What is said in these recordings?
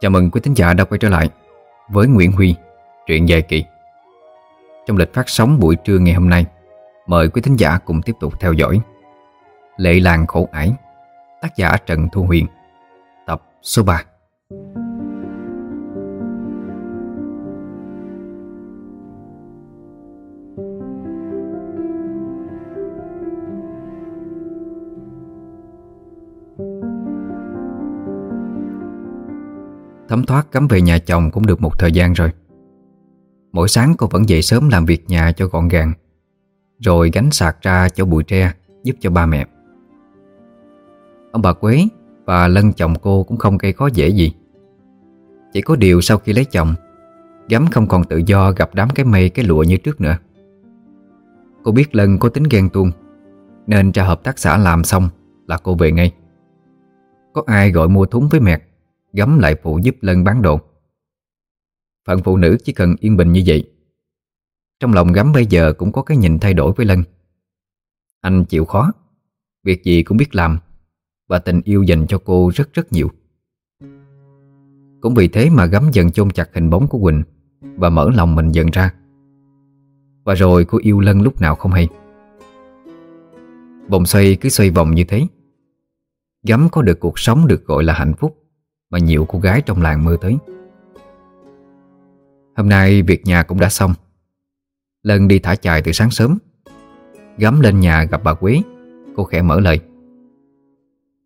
Chào mừng quý thính giả đã quay trở lại với Nguyễn Huy, truyện dài kỳ. Trong lịch phát sóng buổi trưa ngày hôm nay, mời quý thính giả cùng tiếp tục theo dõi Lệ làng khổ ải, tác giả Trần Thu Huyền, tập số 3. Thấm thoát cắm về nhà chồng cũng được một thời gian rồi. Mỗi sáng cô vẫn dậy sớm làm việc nhà cho gọn gàng, Rồi gánh sạc ra chỗ bụi tre Giúp cho ba mẹ. Ông bà Quế và lân chồng cô cũng không gây khó dễ gì. Chỉ có điều sau khi lấy chồng Gắm không còn tự do gặp đám cái mây cái lụa như trước nữa. Cô biết Lân có tính ghen tuông, Nên ra hợp tác xã làm xong là cô về ngay. Có ai gọi mua thúng với mẹt Gắm lại phụ giúp Lân bán đồ. Phận phụ nữ chỉ cần yên bình như vậy. Trong lòng gắm bây giờ cũng có cái nhìn thay đổi với Lân. Anh chịu khó. Việc gì cũng biết làm, Và tình yêu dành cho cô rất rất nhiều. Cũng vì thế mà gắm dần chôn chặt hình bóng của Quỳnh Và mở lòng mình dần ra. Và rồi cô yêu Lân lúc nào không hay. Vòng xoay cứ xoay vòng như thế. Gắm có được cuộc sống được gọi là hạnh phúc mà nhiều cô gái trong làng mơ tới. Hôm nay việc nhà cũng đã xong. Lân đi thả chài từ sáng sớm, Gắm lên nhà gặp bà Quế, Cô khẽ mở lời.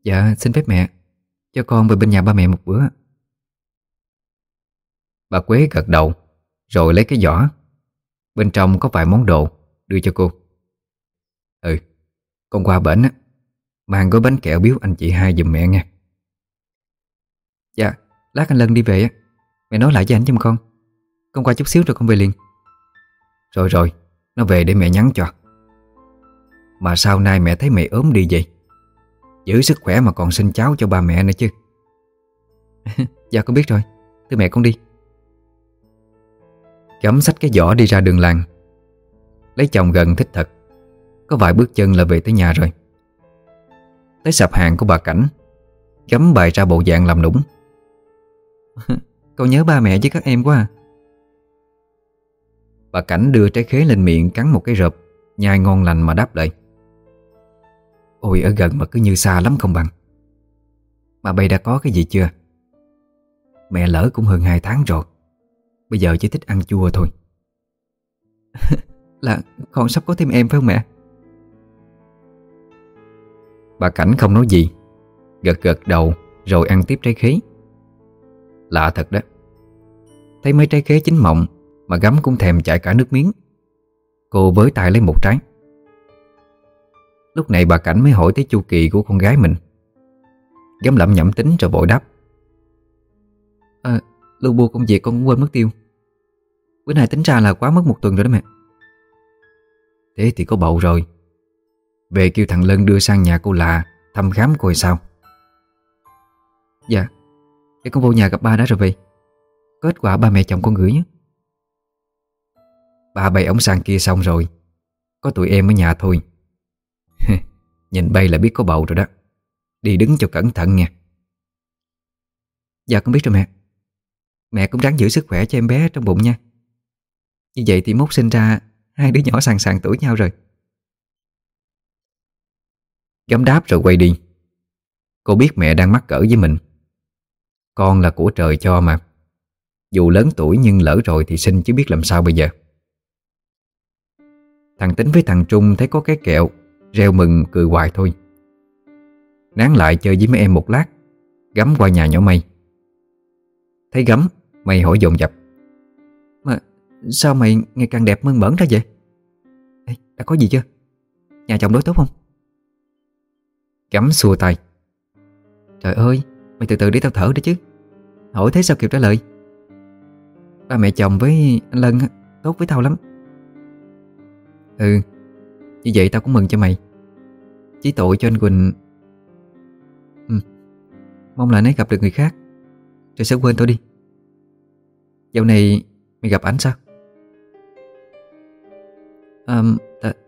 Dạ xin phép mẹ, Cho con về bên nhà ba mẹ một bữa. Bà Quế gật đầu, Rồi lấy cái giỏ, Bên trong có vài món đồ, Đưa cho cô. Ừ Con qua bển á, Mang gói bánh kẹo biếu anh chị hai giùm mẹ nha Dạ, lát anh Lân đi về á. Mẹ nói lại với anh giùm con. Con qua chút xíu rồi con về liền. Rồi rồi, nó về để mẹ nhắn cho. Mà sau nay mẹ thấy mẹ ốm đi vậy? Giữ sức khỏe mà còn sinh cháu cho ba mẹ nữa chứ. Dạ con biết rồi. Thưa mẹ con đi. Gắm sách cái giỏ đi ra đường làng. Lấy chồng gần thích thật. Có vài bước chân là về tới nhà rồi. Tới sạp hàng của bà Cảnh Gắm bày ra bộ dạng làm nũng. Con nhớ ba mẹ với các em quá à. Bà Cảnh đưa trái khế lên miệng cắn một cái rợp Nhai ngon lành mà đáp lại. Ôi, ở gần mà cứ như xa lắm không bằng. Mà bây đã có cái gì chưa? Mẹ lỡ cũng hơn 2 tháng rồi. Bây giờ chỉ thích ăn chua thôi. Là con sắp có thêm em phải không mẹ? Bà Cảnh không nói gì, Gật gật đầu, rồi ăn tiếp trái khế. Lạ thật đó. Thấy mấy trái khế chín mọng Mà gắm cũng thèm chảy cả nước miếng. Cô với tay lấy một trái. Lúc này bà Cảnh mới hỏi tới chu kỳ của con gái mình. Gắm lẩm nhẩm tính rồi vội đáp. À lưu bua công việc con cũng quên mất tiêu. Bữa nay tính ra là quá mất một tuần rồi đó mẹ. Thế thì có bầu rồi. Về kêu thằng Lân đưa sang nhà cô là Thăm khám coi sao. Dạ. Để con vô nhà gặp ba đã rồi về Kết quả ba mẹ chồng con gửi nhé. Ba bày ống sang kia xong rồi. Có tụi em ở nhà thôi. Nhìn bay là biết có bầu rồi đó. Đi đứng cho cẩn thận nha. Dạ con biết rồi mẹ. Mẹ cũng ráng giữ sức khỏe cho em bé trong bụng nha. Như vậy thì mốt sinh ra Hai đứa nhỏ sàng sàng tuổi nhau rồi. Gắm đáp rồi quay đi. Cô biết mẹ đang mắc cỡ với mình con là của trời cho mà. Dù lớn tuổi nhưng lỡ rồi thì sinh chứ biết làm sao bây giờ. Thằng Tính với thằng Trung thấy có cái kẹo Reo mừng cười hoài thôi. Nán lại chơi với mấy em một lát Gắm qua nhà nhỏ mây. Thấy gắm Mày hỏi dồn dập. Mà sao mày ngày càng đẹp mơn mởn ra vậy? Ê, Đã có gì chưa? Nhà chồng đối tốt không? Gắm xua tay. Trời ơi Mày từ từ để tao thở đi chứ. Hỏi thế sao kịp trả lời? Ba mẹ chồng với anh Lân Tốt với tao lắm. Ừ Như vậy tao cũng mừng cho mày. Chỉ tội cho anh Quỳnh. Ừ. Mong là nấy gặp được người khác Rồi sẽ quên tao đi. Dạo này mày gặp ảnh sao? À,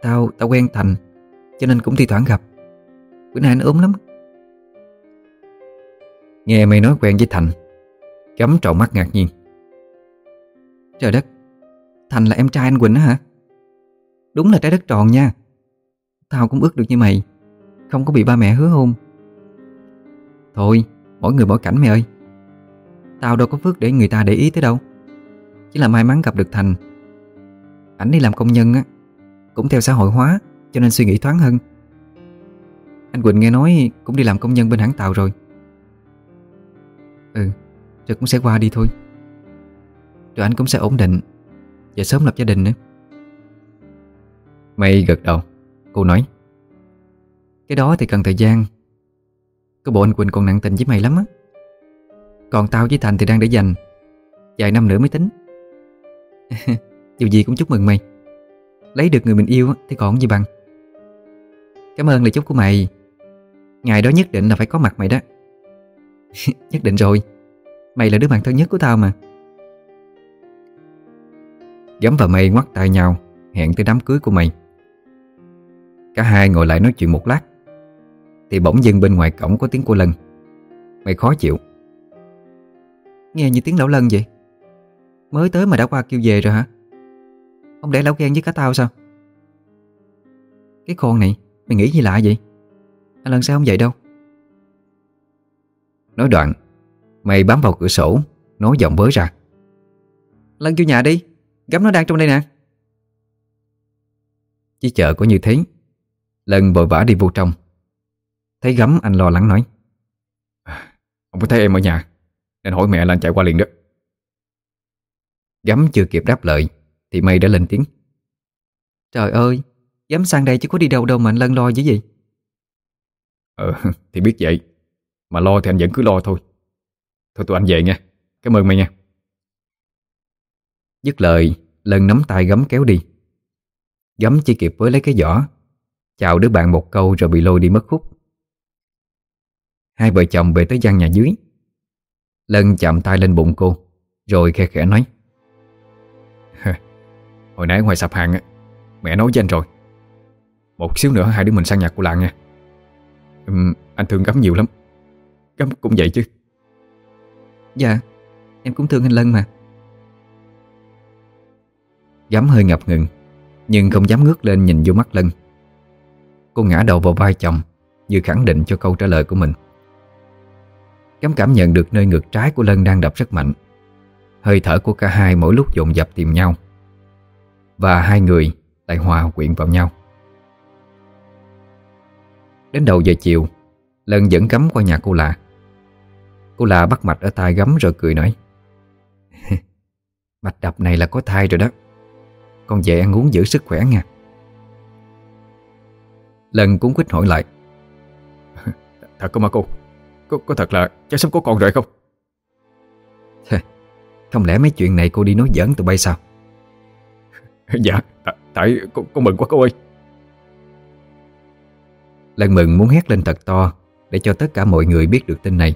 Tao tao quen Thành Cho nên cũng thi thoảng gặp. Bữa nay anh ốm lắm. Nghe mày nói quen với Thành. Cắm tròn mắt ngạc nhiên. Trời đất, Thành là em trai anh Quỳnh á hả? Đúng là trái đất tròn nha. Tao cũng ước được như mày. Không có bị ba mẹ hứa hôn. Thôi, Mỗi người mỗi cảnh mày ơi. Tao đâu có phước để người ta để ý tới đâu. Chỉ là may mắn gặp được Thành. Ảnh đi làm công nhân á, Cũng theo xã hội hóa, Cho nên suy nghĩ thoáng hơn. Anh Quỳnh nghe nói cũng đi làm công nhân bên hãng tàu rồi. Ừ Rồi cũng sẽ qua đi thôi. Rồi anh cũng sẽ ổn định. Và sớm lập gia đình nữa. Mày gật đầu, Cô nói. Cái đó thì cần thời gian. Cái bộ anh Quỳnh còn nặng tình với mày lắm á. Còn tao với Thành thì đang để dành Vài năm nữa mới tính. Dù gì cũng chúc mừng mày. Lấy được người mình yêu thì còn gì bằng. Cảm ơn lời chúc của mày. Ngày đó nhất định là phải có mặt mày đó. Nhất định rồi. Mày là đứa bạn thân nhất của tao mà. Gấm và mây ngoắt tay nhau, Hẹn tới đám cưới của mày. Cả hai ngồi lại nói chuyện một lát, Thì bỗng dưng bên ngoài cổng có tiếng của Lân. Mày khó chịu. Nghe như tiếng lão Lân vậy. Mới tới mà đã qua kêu về rồi hả? Không để lão ghen với cả tao sao? Cái con này, Mày nghĩ gì lạ vậy? Anh Lân sao không vậy đâu? Nói đoạn Mày bám vào cửa sổ Nói giọng bới ra. Lân vô nhà đi Gắm nó đang trong đây nè. Chỉ chờ có như thế Lần vội vã đi vô trong. Thấy gắm anh lo lắng nói. Không có thấy em ở nhà Nên hỏi mẹ là anh chạy qua liền đó. Gắm chưa kịp đáp lời Thì mây đã lên tiếng. Trời ơi Dám sang đây chứ có đi đâu đâu mà anh lân lo chứ gì Ờ thì biết vậy mà lo thì anh vẫn cứ lo thôi. Thôi tụi anh về nha. Cảm ơn mày nha. Dứt lời Lần nắm tay gấm kéo đi. Gấm chỉ kịp với lấy cái giỏ. Chào đứa bạn một câu rồi bị lôi đi mất khúc. Hai vợ chồng về tới gian nhà dưới. Lân chạm tay lên bụng cô Rồi khe khẽ nói. Hồi nãy ngoài sạp hàng Mẹ nói với anh rồi. Một xíu nữa hai đứa mình sang nhà của làng nha. Ừ, Anh thương Gấm nhiều lắm. Gấm cũng vậy chứ. Dạ Em cũng thương anh Lân mà. Gấm hơi ngập ngừng Nhưng không dám ngước lên nhìn vô mắt Lân. Cô ngã đầu vào vai chồng Như khẳng định cho câu trả lời của mình. Gấm cảm nhận được nơi ngực trái của Lân đang đập rất mạnh. Hơi thở của cả hai mỗi lúc dồn dập tìm nhau. Và hai người lại hòa quyện vào nhau. Đến đầu giờ chiều Lân dẫn gấm qua nhà cô lạ Cô lạ bắt mạch ở tai gấm rồi cười nói. Mạch đập này là có thai rồi đó. Con về ăn uống giữ sức khỏe nha. Lần cũng quýt hỏi lại. Thật không mà cô? Có, có thật là cháu sắp có con rồi không? Không lẽ mấy chuyện này cô đi nói giỡn tụi bay sao? Dạ Tại con, con mừng quá cô ơi. Lần mừng muốn hét lên thật to Để cho tất cả mọi người biết được tin này.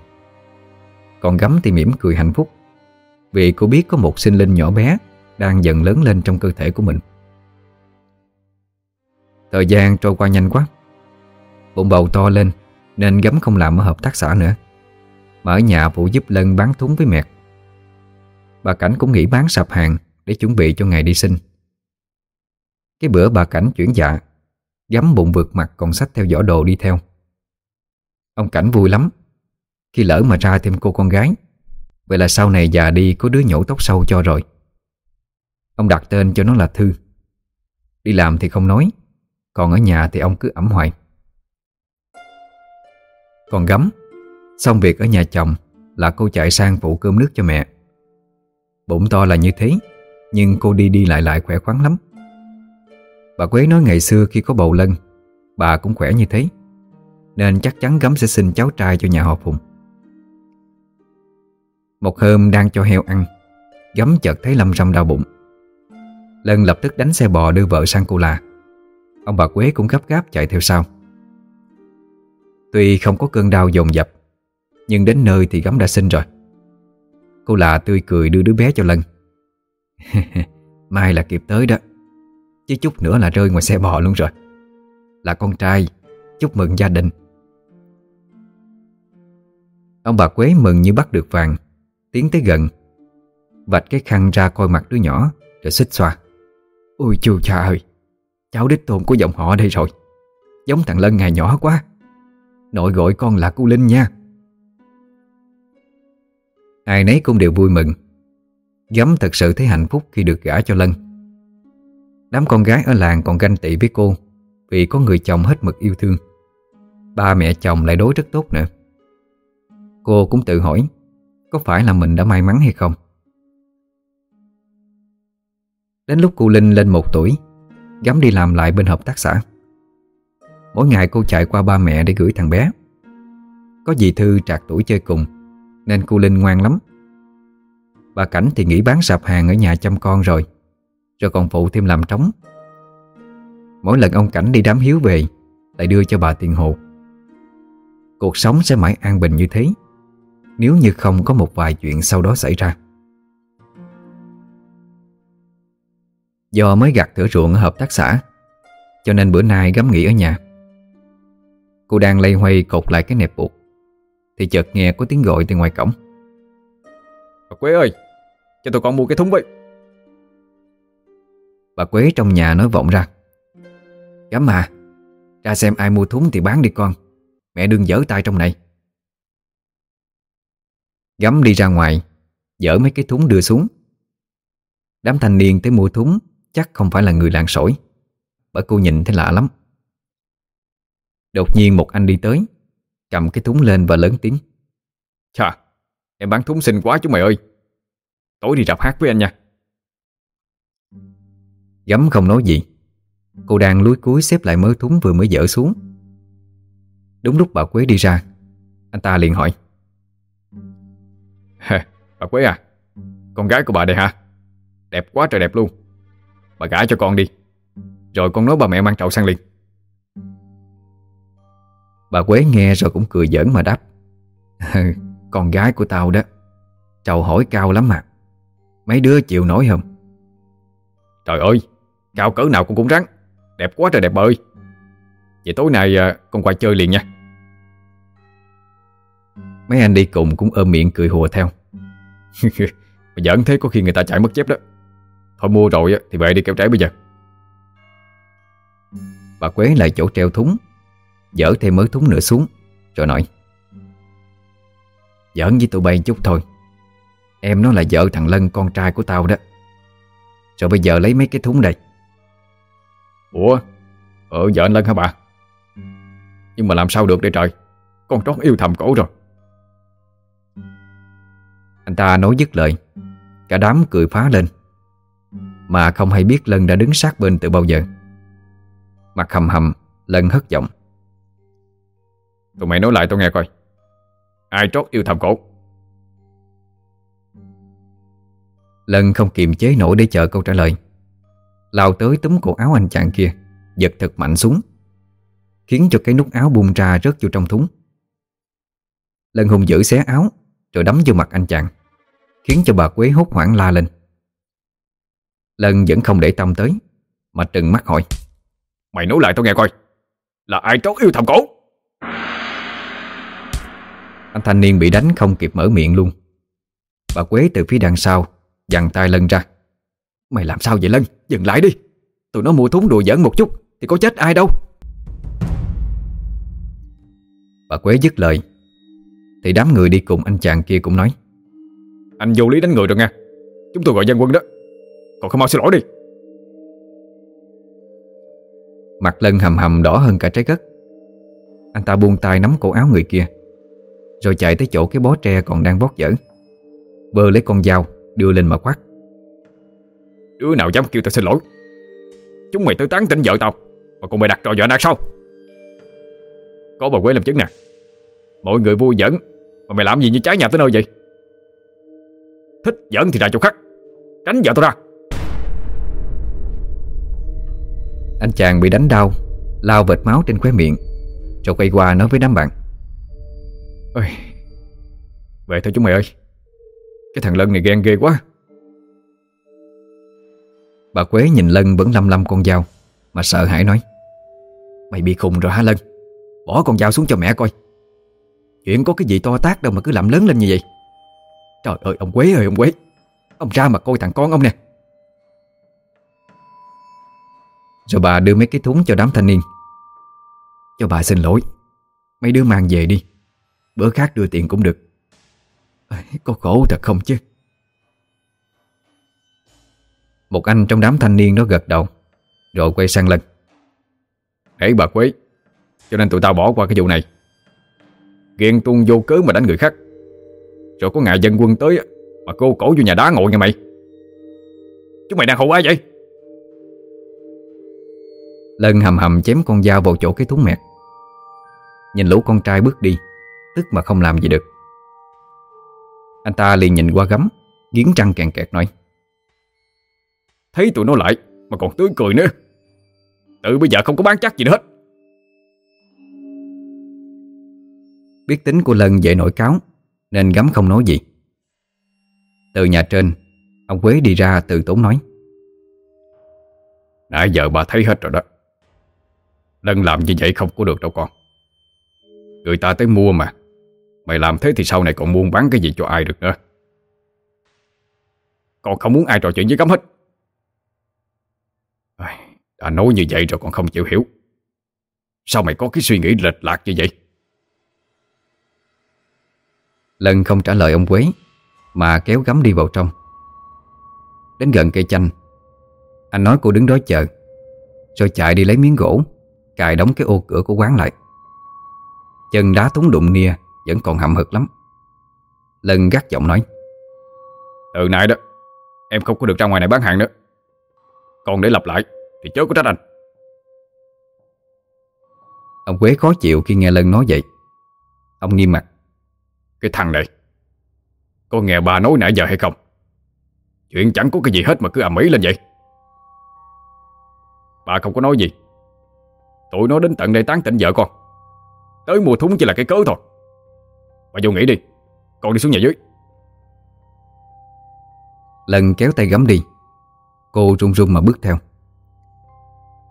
Còn gấm thì mỉm cười hạnh phúc. Vì cô biết có một sinh linh nhỏ bé Đang dần lớn lên trong cơ thể của mình. Thời gian trôi qua nhanh quá. Bụng bầu to lên, Nên gấm không làm ở hợp tác xã nữa. Mà ở nhà phụ giúp Lân bán thúng với mẹt Bà Cảnh cũng nghỉ bán sạp hàng Để chuẩn bị cho ngày đi sinh. Cái bữa bà Cảnh chuyển dạ Gấm bụng vượt mặt còn sách theo giỏ đồ đi theo. Ông Cảnh vui lắm. Khi lỡ mà ra thêm cô con gái. Vậy là sau này già đi có đứa nhổ tóc sâu cho rồi. Ông đặt tên cho nó là Thư. Đi làm thì không nói, Còn ở nhà thì ông cứ ẩm hoài. Còn gấm, Xong việc ở nhà chồng Là cô chạy sang phụ cơm nước cho mẹ. Bụng to là như thế, Nhưng cô đi đi lại lại khỏe khoắn lắm. Bà Quế nói ngày xưa khi có bầu lân, Bà cũng khỏe như thế, Nên chắc chắn gấm sẽ sinh cháu trai cho nhà họ Phùng. Một hôm đang cho heo ăn Gấm chợt thấy lâm râm đau bụng. Lân lập tức đánh xe bò đưa vợ sang cô là Ông bà Quế cũng gấp gáp chạy theo sau. Tuy không có cơn đau dồn dập, Nhưng đến nơi thì gấm đã sinh rồi. Cô là tươi cười đưa đứa bé cho Lân. Mai là kịp tới đó, Chứ chút nữa là rơi ngoài xe bò luôn rồi. Là con trai, Chúc mừng gia đình. Ông bà Quế mừng như bắt được vàng. Tiến tới gần. Vạch cái khăn ra coi mặt đứa nhỏ, Rồi xích xoa. Ôi chú cha ơi, Cháu đích tôn của dòng họ đây rồi. Giống thằng Lân ngày nhỏ quá. Nội gọi con là cô Linh nha. Ai nấy cũng đều vui mừng. Gấm thật sự thấy hạnh phúc khi được gả cho Lân. Đám con gái ở làng còn ganh tị với cô Vì có người chồng hết mực yêu thương. Ba mẹ chồng lại đối rất tốt nữa. Cô cũng tự hỏi có phải là mình đã may mắn hay không? Đến lúc cô Linh lên một tuổi, Gắm đi làm lại bên hợp tác xã. Mỗi ngày cô chạy qua ba mẹ để gửi thằng bé. Có dì Thư trạc tuổi chơi cùng, Nên cô Linh ngoan lắm. Bà Cảnh thì nghỉ bán sạp hàng ở nhà chăm con rồi Rồi còn phụ thêm làm trống. Mỗi lần ông Cảnh đi đám hiếu về, Lại đưa cho bà tiền hộ. Cuộc sống sẽ mãi an bình như thế. Nếu như không có một vài chuyện sau đó xảy ra. Do mới gặt thửa ruộng ở hợp tác xã Cho nên bữa nay gắm nghỉ ở nhà. Cô đang lây hoay cột lại cái nẹp buộc Thì chợt nghe có tiếng gọi từ ngoài cổng. Bà Quế ơi Cho tôi con mua cái thúng với. Bà Quế trong nhà nói vọng ra. Gắm mà Ra xem ai mua thúng thì bán đi con. Mẹ đừng dở tay trong này Gắm đi ra ngoài Dỡ mấy cái thúng đưa xuống. Đám thanh niên tới mua thúng Chắc không phải là người làng sỏi Bởi cô nhìn thấy lạ lắm. Đột nhiên một anh đi tới, Cầm cái thúng lên và lớn tiếng. Chà, Em bán thúng xinh quá chú mày ơi, Tối đi rạp hát với anh nha. Gắm không nói gì, Cô đang lúi cuối xếp lại mớ thúng vừa mới dỡ xuống. Đúng lúc bà Quế đi ra, Anh ta liền hỏi. Bà Quế à. Con gái của bà đây hả? Đẹp quá trời đẹp luôn. Bà gả cho con đi. Rồi con nói bà mẹ mang trậu sang liền. Bà Quế nghe rồi cũng cười giỡn mà đáp. Con gái của tao đó Trầu hỏi cao lắm mà. Mấy đứa chịu nổi không? Trời ơi Cao cỡ nào con cũng rắn. Đẹp quá trời đẹp bà ơi. Vậy tối nay à, con qua chơi liền nha Mấy anh đi cùng cũng ôm miệng cười hùa theo. Mà giỡn thế có khi người ta chạy mất chép đó. Thôi mua rồi thì về đi kéo trái bây giờ. Bà Quế lại chỗ treo thúng Dỡ thêm mớ thúng nữa xuống, Rồi nói. Giỡn với tụi bay chút thôi. Em nó là vợ thằng Lân, con trai của tao đó. Rồi bây giờ lấy mấy cái thúng đây. Ủa? Ờ vợ anh Lân hả bà? Nhưng mà làm sao được đây trời? Con trót yêu thầm cổ rồi. Anh ta nói dứt lời. Cả đám cười phá lên. Mà không hay biết Lân đã đứng sát bên từ bao giờ. Mặt hầm hầm Lân hất giọng. Tụi mày nói lại tôi nghe coi. Ai trót yêu thầm cổ? Lân không kiềm chế nổi để chờ câu trả lời. Lao tới túm cổ áo anh chàng kia Giật thật mạnh xuống Khiến cho cái nút áo bung ra rớt vô trong thúng. Lân hùng giữ xé áo Rồi đấm vô mặt anh chàng Khiến cho bà Quế hốt hoảng la lên. Lân vẫn không để tâm tới, Mà trừng mắt hỏi, Mày nói lại tôi nghe coi, Là ai trót yêu thầm cổ? Anh thanh niên bị đánh không kịp mở miệng luôn. Bà Quế từ phía đằng sau Dằn tay Lân ra, Mày làm sao vậy Lân? Dừng lại đi. Tụi nó mua thúng đùa giỡn một chút Thì có chết ai đâu. Bà Quế dứt lời, Thì đám người đi cùng anh chàng kia cũng nói anh vô lý đánh người rồi nha Chúng tôi gọi dân quân đó. Còn không mau xin lỗi đi. Mặt Lân hầm hầm đỏ hơn cả trái đất. Anh ta buông tay nắm cổ áo người kia Rồi chạy tới chỗ cái bó tre còn đang bót dở. Bơ lấy con dao Đưa lên mà quát. Đứa nào dám kêu tao xin lỗi? Chúng mày tới tán tỉnh vợ tao Mà còn mày đặt trò vợ nạt sao? Có bà Quế làm chứng nè. Mọi người vui giỡn Mà mày làm gì như trái nhà tới nơi vậy Thích giỡn thì ra chỗ khác. Tránh vợ tao ra. Anh chàng bị đánh đau Lao vệt máu trên khóe miệng Rồi quay qua nói với đám bạn. Ôi, Về thôi chúng mày ơi. Cái thằng Lân này ghen ghê quá. Bà Quế nhìn Lân vẫn lăm lăm con dao Mà sợ hãi nói Mày bị khùng rồi hả Lân? Bỏ con dao xuống cho mẹ coi. Chuyện có cái gì to tác đâu mà cứ làm lớn lên như vậy Trời ơi, ông Quế ơi, ông Quế. Ông ra mà coi thằng con ông nè. Rồi bà đưa mấy cái thúng cho đám thanh niên. Cho bà xin lỗi. Mấy đứa mang về đi. Bữa khác đưa tiền cũng được. Có khổ thật không chứ? Một anh trong đám thanh niên đó gật đầu, Rồi quay sang lần Hãy bà Quế, Cho nên tụi tao bỏ qua cái vụ này. Ghen tuông vô cớ mà đánh người khác. Rồi có ngày dân quân tới Mà cô cổ vô nhà đá ngồi nha mày. Chúng mày đang hù ai vậy? Lân hầm hầm chém con dao vào chỗ cái thúng mẹt. Nhìn lũ con trai bước đi Tức mà không làm gì được. Anh ta liền nhìn qua gấm Nghiến trăng kẹn kẹt nói. Thấy tụi nó lại Mà còn tươi cười nữa. Tự bây giờ không có bán chắc gì nữa hết. Biết tính của Lân dễ nổi cáo nên gấm không nói gì. Từ nhà trên, Ông Quế đi ra từ tốn nói. Nãy giờ bà thấy hết rồi đó. Lân làm như vậy không có được đâu con. Người ta tới mua mà. Mày làm thế thì sau này còn buôn bán cái gì cho ai được nữa. Con không muốn ai trò chuyện với cấm hết. Đã nói như vậy rồi còn không chịu hiểu. Sao mày có cái suy nghĩ lệch lạc như vậy? Lân không trả lời ông Quế Mà kéo gắm đi vào trong. Đến gần cây chanh Anh nói cô đứng đó chờ Rồi chạy đi lấy miếng gỗ Cài đóng cái ô cửa của quán lại. Chân đá thúng đụng nia Vẫn còn hậm hực lắm. Lân gắt giọng nói Từ nay đó Em không có được ra ngoài này bán hàng nữa. Còn để lặp lại Thì chớ có trách anh. Ông Quế khó chịu khi nghe Lân nói vậy. Ông nghiêm mặt cái thằng này, Có nghe bà nói nãy giờ hay không? Chuyện chẳng có cái gì hết mà cứ ầm ĩ lên vậy. Bà không có nói gì. Tụi nó đến tận đây tán tỉnh vợ con. Tới mùa thúng chỉ là cái cớ thôi. Bà vô nghỉ đi, Con đi xuống nhà dưới. Lần kéo tay gắm đi. Cô run run mà bước theo.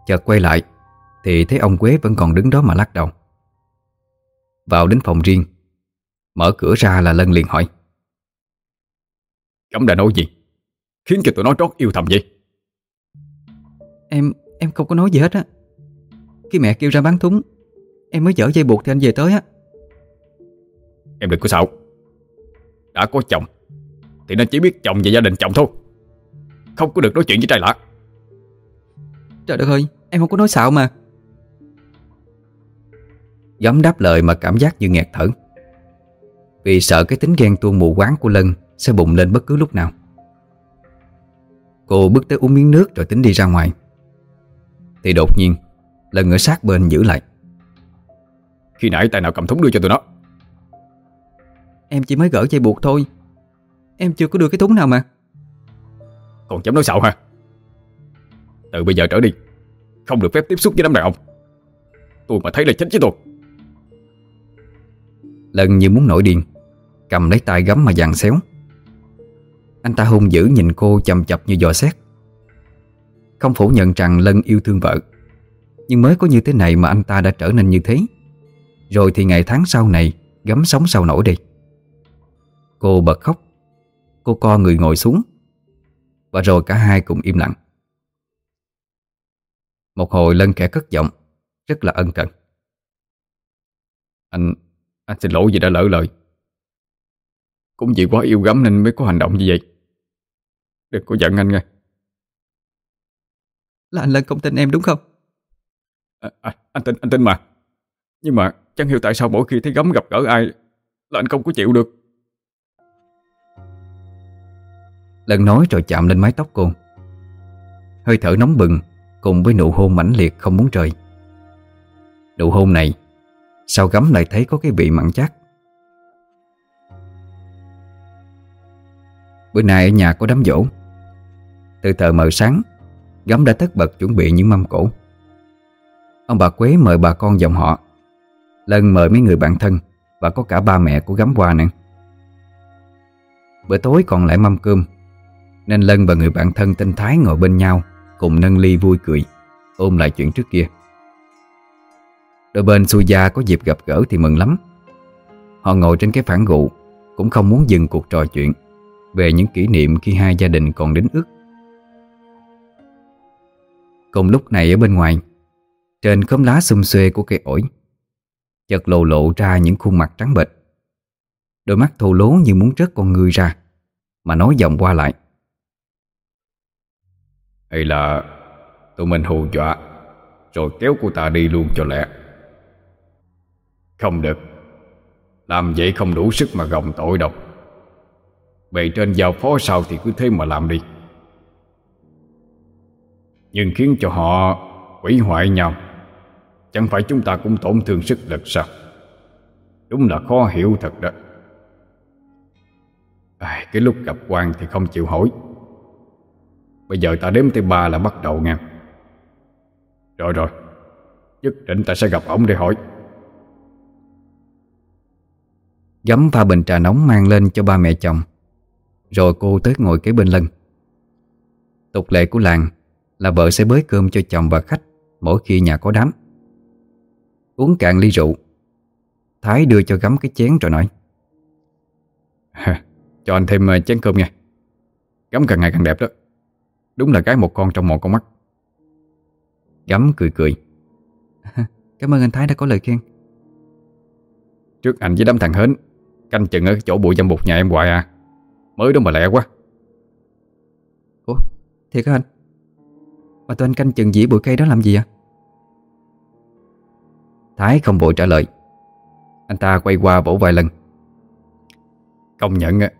Chợt quay lại, Thì thấy ông Quế vẫn còn đứng đó mà lắc đầu. Vào đến phòng riêng Mở cửa ra là Lân liền hỏi. Gắm đã nói gì? Khiến cho tụi nó trót yêu thầm vậy. Em em không có nói gì hết á. Khi mẹ kêu ra bán thúng Em mới dở dây buộc thì anh về tới á. Em đừng có xạo. Đã có chồng Thì nên chỉ biết chồng và gia đình chồng thôi. Không có được nói chuyện với trai lạ. Trời đất ơi Em không có nói xạo mà. Gắm đáp lời mà cảm giác như nghẹt thở Vì sợ cái tính ghen tuông mù quáng của Lân Sẽ bùng lên bất cứ lúc nào. Cô bước tới uống miếng nước rồi tính đi ra ngoài. Thì đột nhiên Lân ở sát bên giữ lại. Khi nãy tay nào cầm thúng đưa cho tụi nó? Em chỉ mới gỡ dây buộc thôi. Em chưa có đưa cái thúng nào mà. Còn dám nói xạo ha Từ bây giờ trở đi Không được phép tiếp xúc với đám đàn ông. Tôi mà thấy là chết với tôi. Lân như muốn nổi điên Cầm lấy tay gấm mà dằn xéo. Anh ta hung dữ nhìn cô chầm chập như dò xét. Không phủ nhận rằng Lân yêu thương vợ, Nhưng mới có như thế này mà anh ta đã trở nên như thế. Rồi thì ngày tháng sau này, gấm sống sao nổi đi Cô bật khóc, Cô co người ngồi xuống, Và rồi cả hai cùng im lặng. Một hồi Lân kẻ cất giọng, Rất là ân cần. Anh Anh xin lỗi vì đã lỡ lời. Cũng vì quá yêu gắm nên mới có hành động như vậy. Đừng có giận anh nha. Là anh Lân không tin em đúng không? À, à, Anh tin anh tin mà. Nhưng mà chẳng hiểu tại sao mỗi khi thấy gắm gặp gỡ ai Là anh không có chịu được. Lần nói rồi chạm lên mái tóc cô. Hơi thở nóng bừng Cùng với nụ hôn mãnh liệt không muốn rời. Nụ hôn này Sao gắm lại thấy có cái vị mặn chát Bữa nay ở nhà có đám dỗ Từ tờ mờ sáng gấm đã tất bật chuẩn bị những mâm cổ Ông bà Quế mời bà con dòng họ. Lân mời mấy người bạn thân Và có cả ba mẹ của gắm qua nữa. Bữa tối còn lại mâm cơm, Nên Lân và người bạn thân tên Thái ngồi bên nhau Cùng nâng ly vui cười, Ôm lại chuyện trước kia. Đôi bên xui gia có dịp gặp gỡ thì mừng lắm. Họ ngồi trên cái phản gụ, Cũng không muốn dừng cuộc trò chuyện. Về những kỷ niệm khi hai gia đình còn đến ước. Cùng lúc này ở bên ngoài, Trên khóm lá xum xuê của cây ổi, Chợt lộ lộ ra những khuôn mặt trắng bệch. Đôi mắt thô lố như muốn rớt con người ra, Mà nói giọng qua lại. Hay là tụi mình hù dọa, Rồi kéo cô ta đi luôn cho lẹ. Không được, Làm vậy không đủ sức mà gồng tội đâu. Bề trên giao phó sao thì cứ thế mà làm đi. Nhưng khiến cho họ hủy hoại nhau Chẳng phải chúng ta cũng tổn thương sức lực sao? Đúng là khó hiểu thật đó. À, Cái lúc gặp quan thì không chịu hỏi. Bây giờ ta đếm tới ba là bắt đầu nha. Rồi rồi. Nhất định ta sẽ gặp ông để hỏi. Gắm pha bình trà nóng mang lên cho ba mẹ chồng. Rồi cô tới ngồi kế bên lân. Tục lệ của làng Là vợ sẽ bới cơm cho chồng và khách Mỗi khi nhà có đám. Uống cạn ly rượu Thái đưa cho gắm cái chén rồi nói. Cho anh thêm ờ, chén cơm nha. Gắm càng ngày càng đẹp đó. Đúng là cái một con trong một con mắt. Gắm cười cười. Cảm ơn anh Thái đã có lời khen. Trước anh với đám thằng hến Canh chừng ở chỗ bụi dâm bụt nhà em hoài à Mới đó mà lẹ quá. Ủa thiệt hả anh? Mà tụi anh canh chừng dĩ bụi cây đó làm gì à Thái không vội trả lời. Anh ta quay qua vỗ vài lần Công nhận á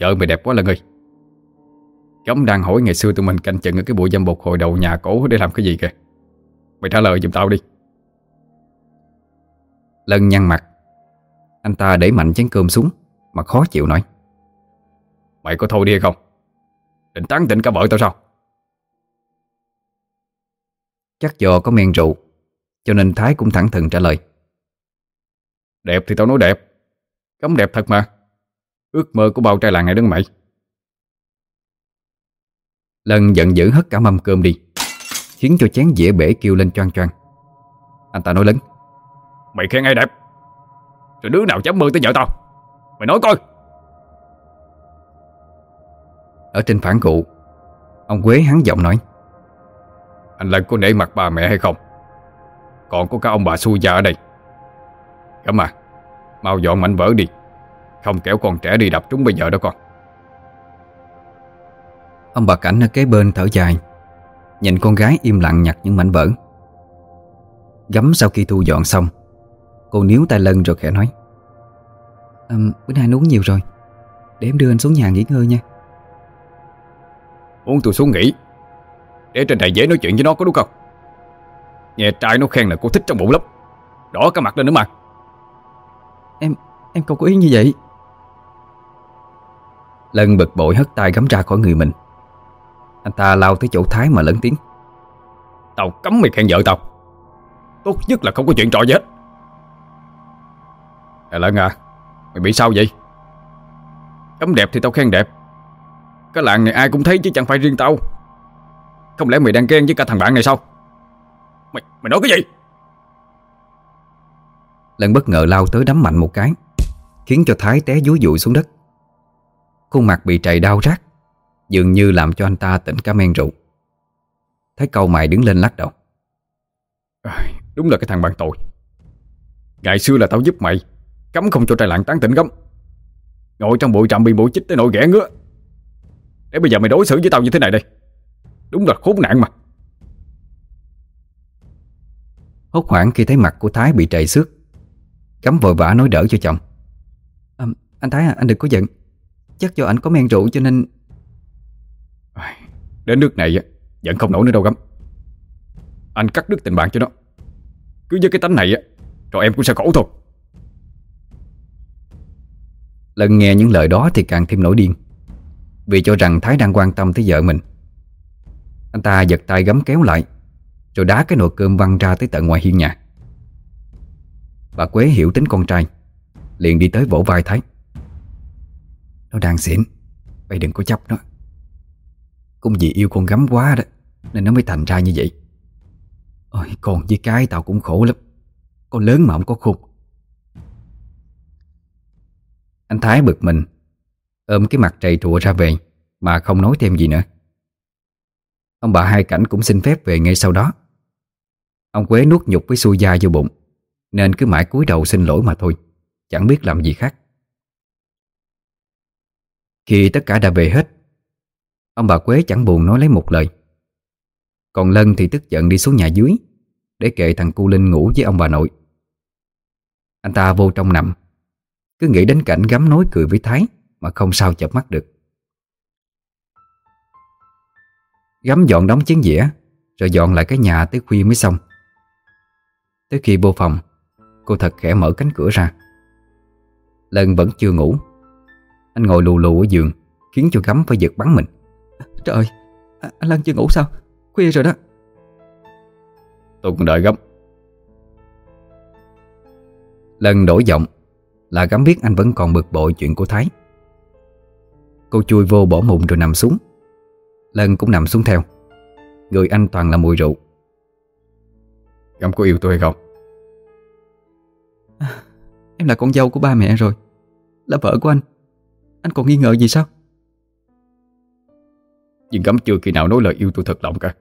Vợ mày đẹp quá lần ơi. Gấm đang hỏi ngày xưa tụi mình canh chừng ở cái bụi dâm bột hồi đầu nhà cổ để làm cái gì kìa. Mày trả lời giùm tao đi. Lân nhăn mặt. Anh ta để mạnh chén cơm xuống Mà khó chịu nói Mày có thôi đi hay không? Định tán tỉnh cả vợ tao sao? Chắc do có men rượu Cho nên Thái cũng thẳng thừng trả lời. Đẹp thì tao nói đẹp. Cấm đẹp thật mà. Ước mơ của bao trai làng này đứng mày Lân giận dữ hất cả mâm cơm đi Khiến cho chén dĩa bể kêu lên choang choang. Anh ta nói lớn. Mày khen ai đẹp? Rồi đứa nào dám mơ tới vợ tao? Mày nói coi Ở trên phản cụ. Ông Quế hắn giọng nói Anh Lân có nể mặt bà mẹ hay không? Còn có cả ông bà xui gia ở đây. Cấm à Mau dọn mảnh vỡ đi. Không kéo con trẻ đi đập trúng bây giờ đó con. Ông bà Cảnh ở kế bên thở dài Nhìn con gái im lặng nhặt những mảnh vỡ. Gắm sau khi thu dọn xong Cô níu tay Lân rồi khẽ nói à, Bữa nay anh uống nhiều rồi. Để em đưa anh xuống nhà nghỉ ngơi nha Muốn tôi xuống nghỉ. Để trên này dễ nói chuyện với nó có đúng không? Nghe trai nó khen là cô thích trong bụng lắm. Đỏ cả mặt lên nữa mà. Em em không có ý như vậy. Lân bực bội hất tay gắm ra khỏi người mình. Anh ta lao tới chỗ Thái mà lớn tiếng. Tao cấm mày khen vợ tao. Tốt nhất là không có chuyện trò gì hết. À Lân à Mày bị sao vậy? Cấm đẹp thì tao khen đẹp Cái làng này ai cũng thấy chứ chẳng phải riêng tao. Không lẽ mày đang ghen với cả thằng bạn này sao? Mày mày nói cái gì? Lân bất ngờ lao tới đấm mạnh một cái Khiến cho Thái té dúi dụi xuống đất. Khuôn mặt bị trầy đau rát Dường như làm cho anh ta tỉnh cả men rượu. Thấy câu mày đứng lên lắc đầu. À, Đúng là cái thằng bạn tội Ngày xưa là tao giúp mày Cấm không cho trai lạng tán tỉnh gấm Ngồi trong bụi trạm bị mũi chích tới nỗi ghẻ ngứa Để bây giờ mày đối xử với tao như thế này đây. Đúng là khốn nạn mà. Hốt hoảng khi thấy mặt của Thái bị trầy xước. Cấm vội vã nói đỡ cho chồng. À, Anh Thái à, anh đừng có giận. Chắc do anh có men rượu cho nên Đến nước này Giận không nổi nữa đâu gấm Anh cắt đứt tình bạn cho nó. Cứ với cái tánh này Rồi em cũng sẽ khổ thôi. Lần nghe những lời đó thì càng thêm nổi điên vì cho rằng Thái đang quan tâm tới vợ mình. Anh ta giật tay gấm kéo lại, Rồi đá cái nồi cơm văng ra tới tận ngoài hiên nhà. Bà Quế hiểu tính con trai, Liền đi tới vỗ vai Thái. Nó đang xỉn, mày đừng có chấp nó. Cũng vì yêu con gấm quá đó, Nên nó mới thành ra như vậy. Ôi, con với cái tao cũng khổ lắm, Con lớn mà không có khôn. Anh Thái bực mình Ôm cái mặt trầy trụa ra về, Mà không nói thêm gì nữa. Ông bà hai cảnh cũng xin phép về ngay sau đó. Ông Quế nuốt nhục với xui da vô bụng, Nên cứ mãi cúi đầu xin lỗi mà thôi, Chẳng biết làm gì khác. Khi tất cả đã về hết, Ông bà Quế chẳng buồn nói lấy một lời. Còn Lân thì tức giận đi xuống nhà dưới, Để kệ thằng cu Linh ngủ với ông bà nội. Anh ta vô trong nằm, Cứ nghĩ đến cảnh gắm nói cười với Thái. Mà không sao chợp mắt được. Gắm dọn đóng chén dĩa Rồi dọn lại cái nhà tới khuya mới xong. Tới khi vô phòng Cô thật khẽ mở cánh cửa ra. Lân vẫn chưa ngủ. Anh ngồi lù lù ở giường Khiến cho gắm phải giật bắn mình. Trời à, Anh Lân chưa ngủ sao? Khuya rồi đó. Tôi còn đợi gắm. Lân đổi giọng Là gắm biết anh vẫn còn bực bội chuyện của Thái Cô chui vô bỏ mụn rồi nằm xuống. Lân cũng nằm xuống theo. Người anh toàn là mùi rượu. Gắm có yêu tôi hay không? À, Em là con dâu của ba mẹ rồi. Là vợ của anh. Anh còn nghi ngờ gì sao? Nhưng Gắm chưa khi nào nói lời yêu tôi thật lòng cả.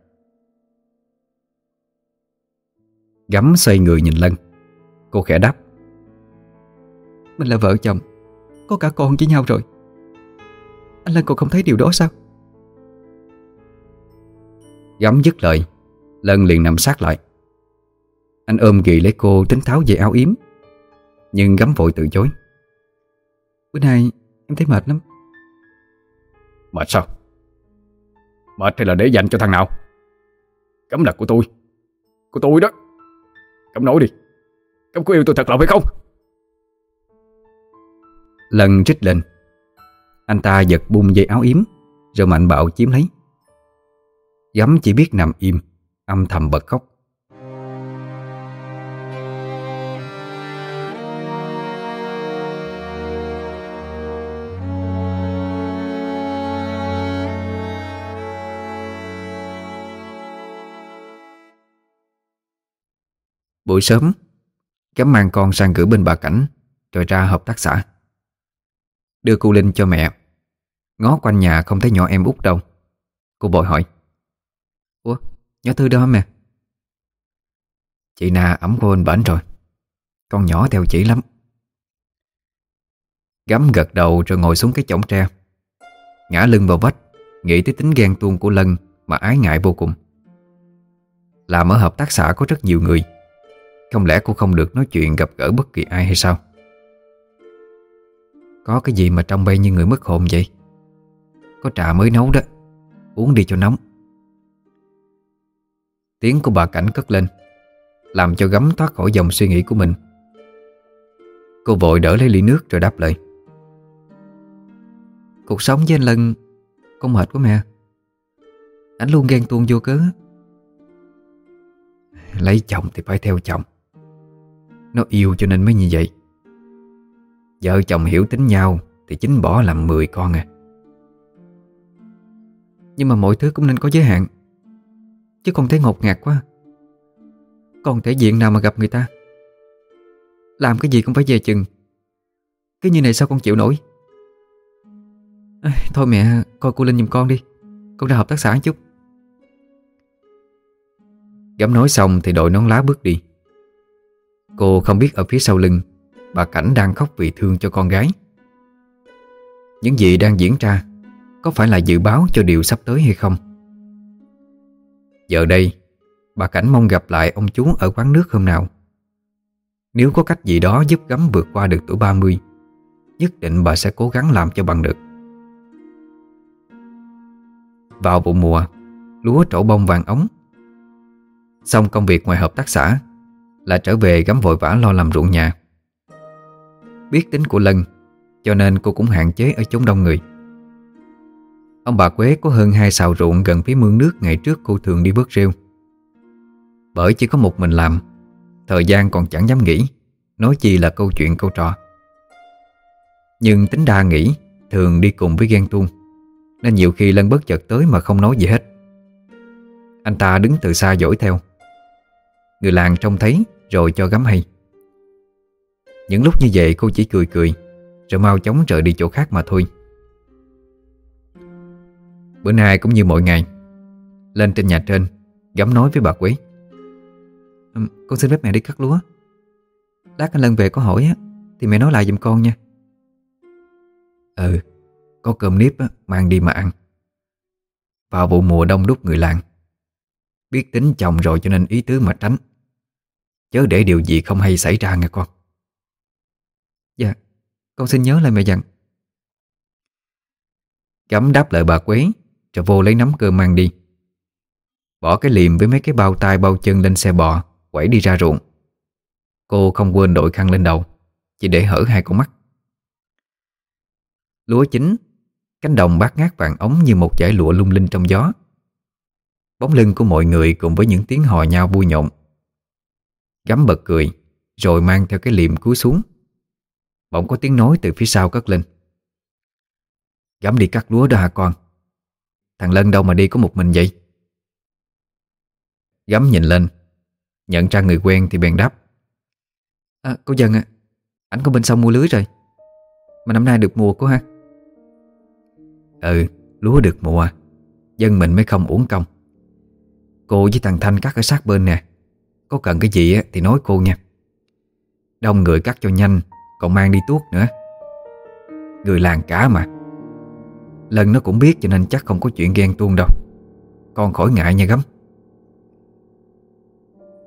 Gắm xoay người nhìn Lân. Cô khẽ đáp. Mình là vợ chồng. Có cả con với nhau rồi Anh Lân còn không thấy điều đó sao? Gắm dứt lời Lân liền nằm sát lại. Anh ôm ghì lấy cô tính tháo về áo yếm Nhưng gắm vội từ chối. Bữa nay em thấy mệt lắm. Mệt sao? Mệt hay là để dành cho thằng nào? Cấm là của tôi. Của tôi đó. Cấm nói đi. Cấm có yêu tôi thật lòng hay không? Lần trích lên anh ta giật bung dây áo yếm, Rồi mạnh bạo chiếm lấy. Gắm chỉ biết nằm im, Âm thầm bật khóc. Buổi sớm Gắm mang con sang gửi bên bà Cảnh, Rồi ra hợp tác xã. Đưa cô Linh cho mẹ. Ngó quanh nhà không thấy nhỏ em út đâu. Cô bội hỏi. Ủa, nhỏ Thư đó hả mẹ? Chị Na ẩm cô anh bệnh rồi. Con nhỏ theo chỉ lắm. Gắm gật đầu rồi ngồi xuống cái chõng tre. Ngã lưng vào vách, Nghĩ tới tính ghen tuông của Lân Mà ái ngại vô cùng. Làm ở hợp tác xã có rất nhiều người. Không lẽ cô không được nói chuyện gặp gỡ bất kỳ ai hay sao? Có cái gì mà trong bay như người mất hồn vậy? Có trà mới nấu đó. Uống đi cho nóng. Tiếng của bà Cảnh cất lên, Làm cho gấm thoát khỏi dòng suy nghĩ của mình. Cô vội đỡ lấy ly nước rồi đáp lời. Cuộc sống với anh Lân Con mệt quá mẹ. Anh luôn ghen tuông vô cớ. Lấy chồng thì phải theo chồng. Nó yêu cho nên mới như vậy. Vợ chồng hiểu tính nhau Thì chính bỏ làm mười con à. Nhưng mà mọi thứ cũng nên có giới hạn Chứ không thấy ngột ngạt quá. Còn thể diện nào mà gặp người ta? Làm cái gì cũng phải về chừng. Cái như này sao con chịu nổi? À, Thôi mẹ coi cô Linh giùm con đi. Con ra hợp tác xã chút. Gắm nói xong thì đội nón lá bước đi. Cô không biết ở phía sau lưng Bà Cảnh đang khóc vì thương cho con gái. Những gì đang diễn ra, Có phải là dự báo cho điều sắp tới hay không? Giờ đây, Bà Cảnh mong gặp lại ông chú ở quán nước hôm nào. Nếu có cách gì đó giúp gắm vượt qua được tuổi 30 Nhất định bà sẽ cố gắng làm cho bằng được. Vào vụ mùa, Lúa trổ bông vàng ống. Xong công việc ngoài hợp tác xã Là trở về gắm vội vã lo làm ruộng nhà. Biết tính của Lân Cho nên cô cũng hạn chế ở chốn đông người Ông bà Quế có hơn hai xào ruộng gần phía mương nước ngày trước cô thường đi bước rêu. Bởi chỉ có một mình làm, thời gian còn chẳng dám nghĩ, nói chi là câu chuyện câu trò. Nhưng tính đa nghĩ, thường đi cùng với ghen tuông, nên nhiều khi Lân bất chợt tới mà không nói gì hết. Anh ta đứng từ xa dõi theo. Người làng trông thấy rồi cho gắm hay. Những lúc như vậy cô chỉ cười cười, rồi mau chóng rời đi chỗ khác mà thôi. Bữa nay cũng như mọi ngày Lên trên nhà trên Gắm nói với bà Quế. Con xin phép mẹ đi cắt lúa. Lát anh Lân về có hỏi á Thì mẹ nói lại giùm con nha. Ừ Có cơm nếp á, mang đi mà ăn. Vào vụ mùa đông đúc người làng Biết tính chồng rồi cho nên ý tứ mà tránh. Chớ để điều gì không hay xảy ra nghe con. Con xin nhớ lời mẹ dặn. Gắm đáp lời bà Quế, Rồi vô lấy nắm cơm mang đi. Bỏ cái liềm với mấy cái bao tay bao chân lên xe bò, Quẩy đi ra ruộng. Cô không quên đội khăn lên đầu, Chỉ để hở hai con mắt. Lúa chín, Cánh đồng bát ngát vàng ống như một dải lụa lung linh trong gió. Bóng lưng của mọi người cùng với những tiếng hò nhau vui nhộn. Gắm bật cười, Rồi mang theo cái liềm cúi xuống. Bỗng có tiếng nói từ phía sau cất lên. Gắm đi cắt lúa đó hả con? Thằng Lân đâu mà đi có một mình vậy? Gắm nhìn lên, Nhận ra người quen thì bèn đáp. À cô dân à Anh có bên sông mua lưới rồi. Mà năm nay được mùa cô ha? Ừ lúa được mùa, Dân mình mới không uổng công. Cô với thằng Thanh cắt ở sát bên nè. Có cần cái gì thì nói cô nha. Đông người cắt cho nhanh còn mang đi tuốt nữa. Người làng cả mà. Lần nó cũng biết cho nên chắc không có chuyện ghen tuông đâu. Con khỏi ngại nha gấm.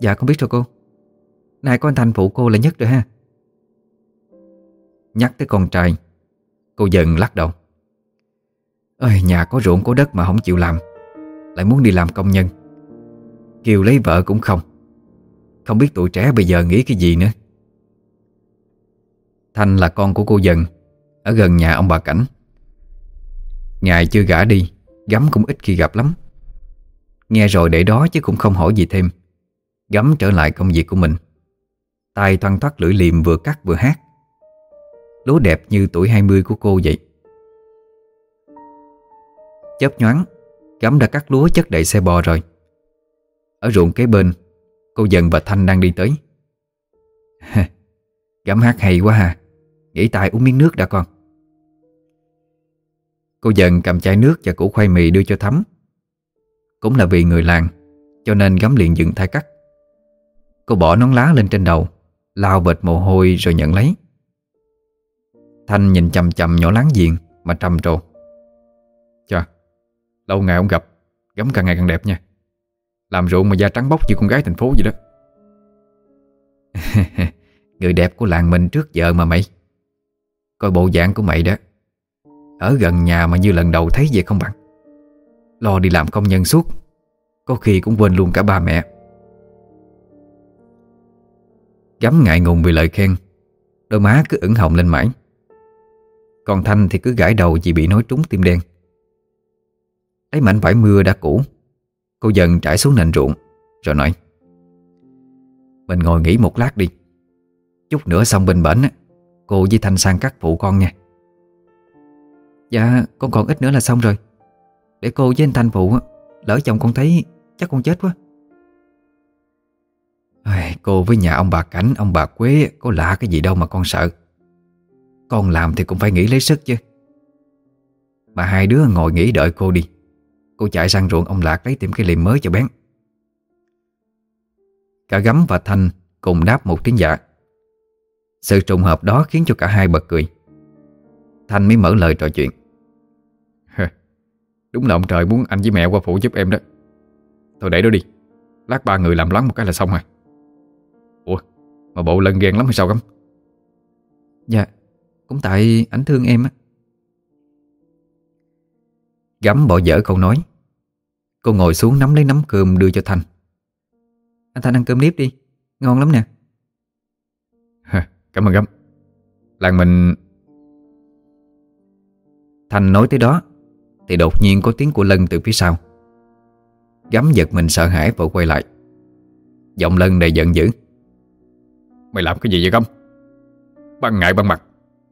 Dạ con biết rồi cô. Nay con Thành phụ cô là nhất rồi ha. Nhắc tới con trai, Cô dần lắc đầu. Ơi, nhà có ruộng có đất mà không chịu làm. Lại muốn đi làm công nhân. Kiều lấy vợ cũng không. Không biết tuổi trẻ bây giờ nghĩ cái gì nữa. Thanh là con của cô dần, Ở gần nhà ông bà Cảnh. Ngày chưa gả đi Gắm cũng ít khi gặp lắm. Nghe rồi để đó chứ cũng không hỏi gì thêm. Gắm trở lại công việc của mình. Tay thoăn thoắt lưỡi liềm vừa cắt vừa hát. Lúa đẹp như tuổi 20 của cô vậy. Chớp nhoáng Gắm đã cắt lúa chất đầy xe bò rồi. Ở ruộng kế bên, Cô dần và Thanh đang đi tới. Gắm hát hay quá ha. Nghĩ tài uống miếng nước đã con. Cô dần cầm chai nước và củ khoai mì đưa cho Thắm. Cũng là vì người làng Cho nên gắm liền dừng thai cắt. Cô bỏ nón lá lên trên đầu Lao bệt mồ hôi rồi nhận lấy. Thanh nhìn chầm chầm nhỏ láng giềng Mà trầm trồ. Chà, lâu ngày không gặp Gắm càng ngày càng đẹp nha. Làm ruộng mà da trắng bóc như con gái thành phố vậy đó. Người đẹp của làng mình trước giờ mà mày. Coi bộ dạng của mày đó. Ở gần nhà mà như lần đầu thấy vậy không bằng Lo đi làm công nhân suốt, Có khi cũng quên luôn cả ba mẹ. Gắm ngại ngùng vì lời khen, Đôi má cứ ửng hồng lên mãi. Còn Thanh thì cứ gãi đầu vì bị nói trúng tim đen. Lấy mảnh vải mưa đã cũ, Cô dần trải xuống nền ruộng, Rồi nói, Mình ngồi nghỉ một lát đi. Chút nữa xong bên bển Cô với Thanh sang cắt phụ con nha. Dạ con còn ít nữa là xong rồi. Để cô với anh Thanh phụ Lỡ chồng con thấy chắc con chết quá. Cô với nhà ông bà Cảnh, ông bà Quế Có lạ cái gì đâu mà con sợ. Con làm thì cũng phải nghĩ lấy sức chứ. Mà hai đứa ngồi nghỉ đợi cô đi. Cô chạy sang ruộng ông Lạc lấy tìm cái liềm mới cho bén Cả Gấm và Thanh cùng đáp một tiếng dạ. Sự trùng hợp đó khiến cho cả hai bật cười. Thanh mới mở lời trò chuyện. Đúng là ông trời muốn anh với mẹ qua phụ giúp em đó. Thôi để đó đi Lát ba người làm lắng một cái là xong rồi. Ủa mà bộ lần ghen lắm hay sao gấm? Dạ Cũng tại ảnh thương em á. Gắm bỏ dở câu nói. Cô ngồi xuống nắm lấy nắm cơm đưa cho Thanh. Anh Thanh ăn cơm nếp đi Ngon lắm nè Cảm ơn gấp. Làng mình thành nói tới đó, Thì đột nhiên có tiếng của Lân từ phía sau. Gắm giật mình sợ hãi vội quay lại. Giọng Lân đầy giận dữ. Mày làm cái gì vậy gấm? Ban ngại ban mặt.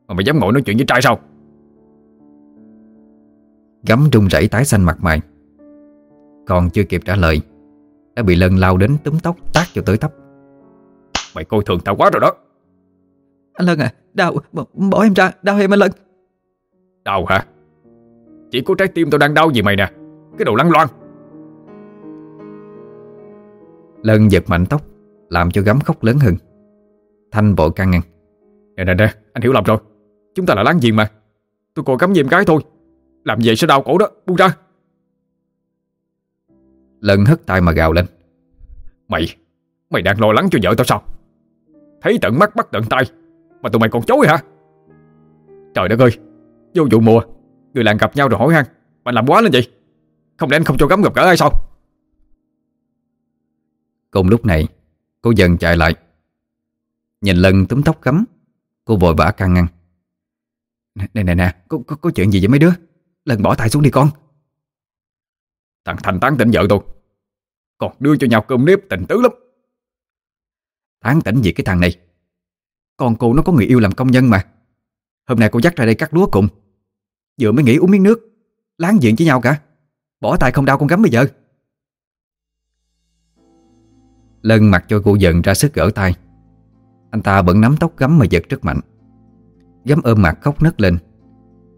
Mà mày dám ngồi nói chuyện với trai sao? Gắm trung rẩy tái xanh mặt mày. Còn chưa kịp trả lời, Đã bị Lân lao đến túm tóc tát cho tới tóc Mày coi thường tao quá rồi đó. Anh Lân à Đau Bỏ em ra Đau em anh Lân. Đau hả? Chỉ có trái tim tao đang đau gì mày nè Cái đồ lăng loan. Lân giật mạnh tóc Làm cho gấm khóc lớn hơn. Thanh vội can ngăn. Nè nè nè anh hiểu lầm rồi. Chúng ta là láng giềng mà. Tôi còn cắm giùm cái thôi. Làm vậy sẽ đau cổ đó buông ra. Lân hất tay mà gào lên. Mày Mày đang lo lắng cho vợ tao sao? Thấy tận mắt bắt tận tay Mà tụi mày còn chối hả? Trời đất ơi Vô vụ mùa Người làng gặp nhau rồi hỏi han Mày làm quá lên vậy? Không lẽ anh không cho gắm gặp gỡ ai sao? Cùng lúc này Cô dần chạy lại. Nhìn Lân túm tóc cấm Cô vội vã can ngăn. Nè nè nè có, có, có chuyện gì vậy mấy đứa? Lần bỏ tay xuống đi con. Thằng Thành tán tỉnh vợ tôi. Còn đưa cho nhau cơm nếp tình tứ lắm. Tán tỉnh gì cái thằng này con cô nó có người yêu làm công nhân mà. Hôm nay cô dắt ra đây cắt lúa cùng. Vừa mới nghỉ uống miếng nước, Láng giềng với nhau cả. Bỏ tay không đau con gắm bây giờ. Lân mặc cho cô giận ra sức gỡ tay. Anh ta vẫn nắm tóc gắm mà giật rất mạnh. Gắm ôm mặt khóc nấc lên.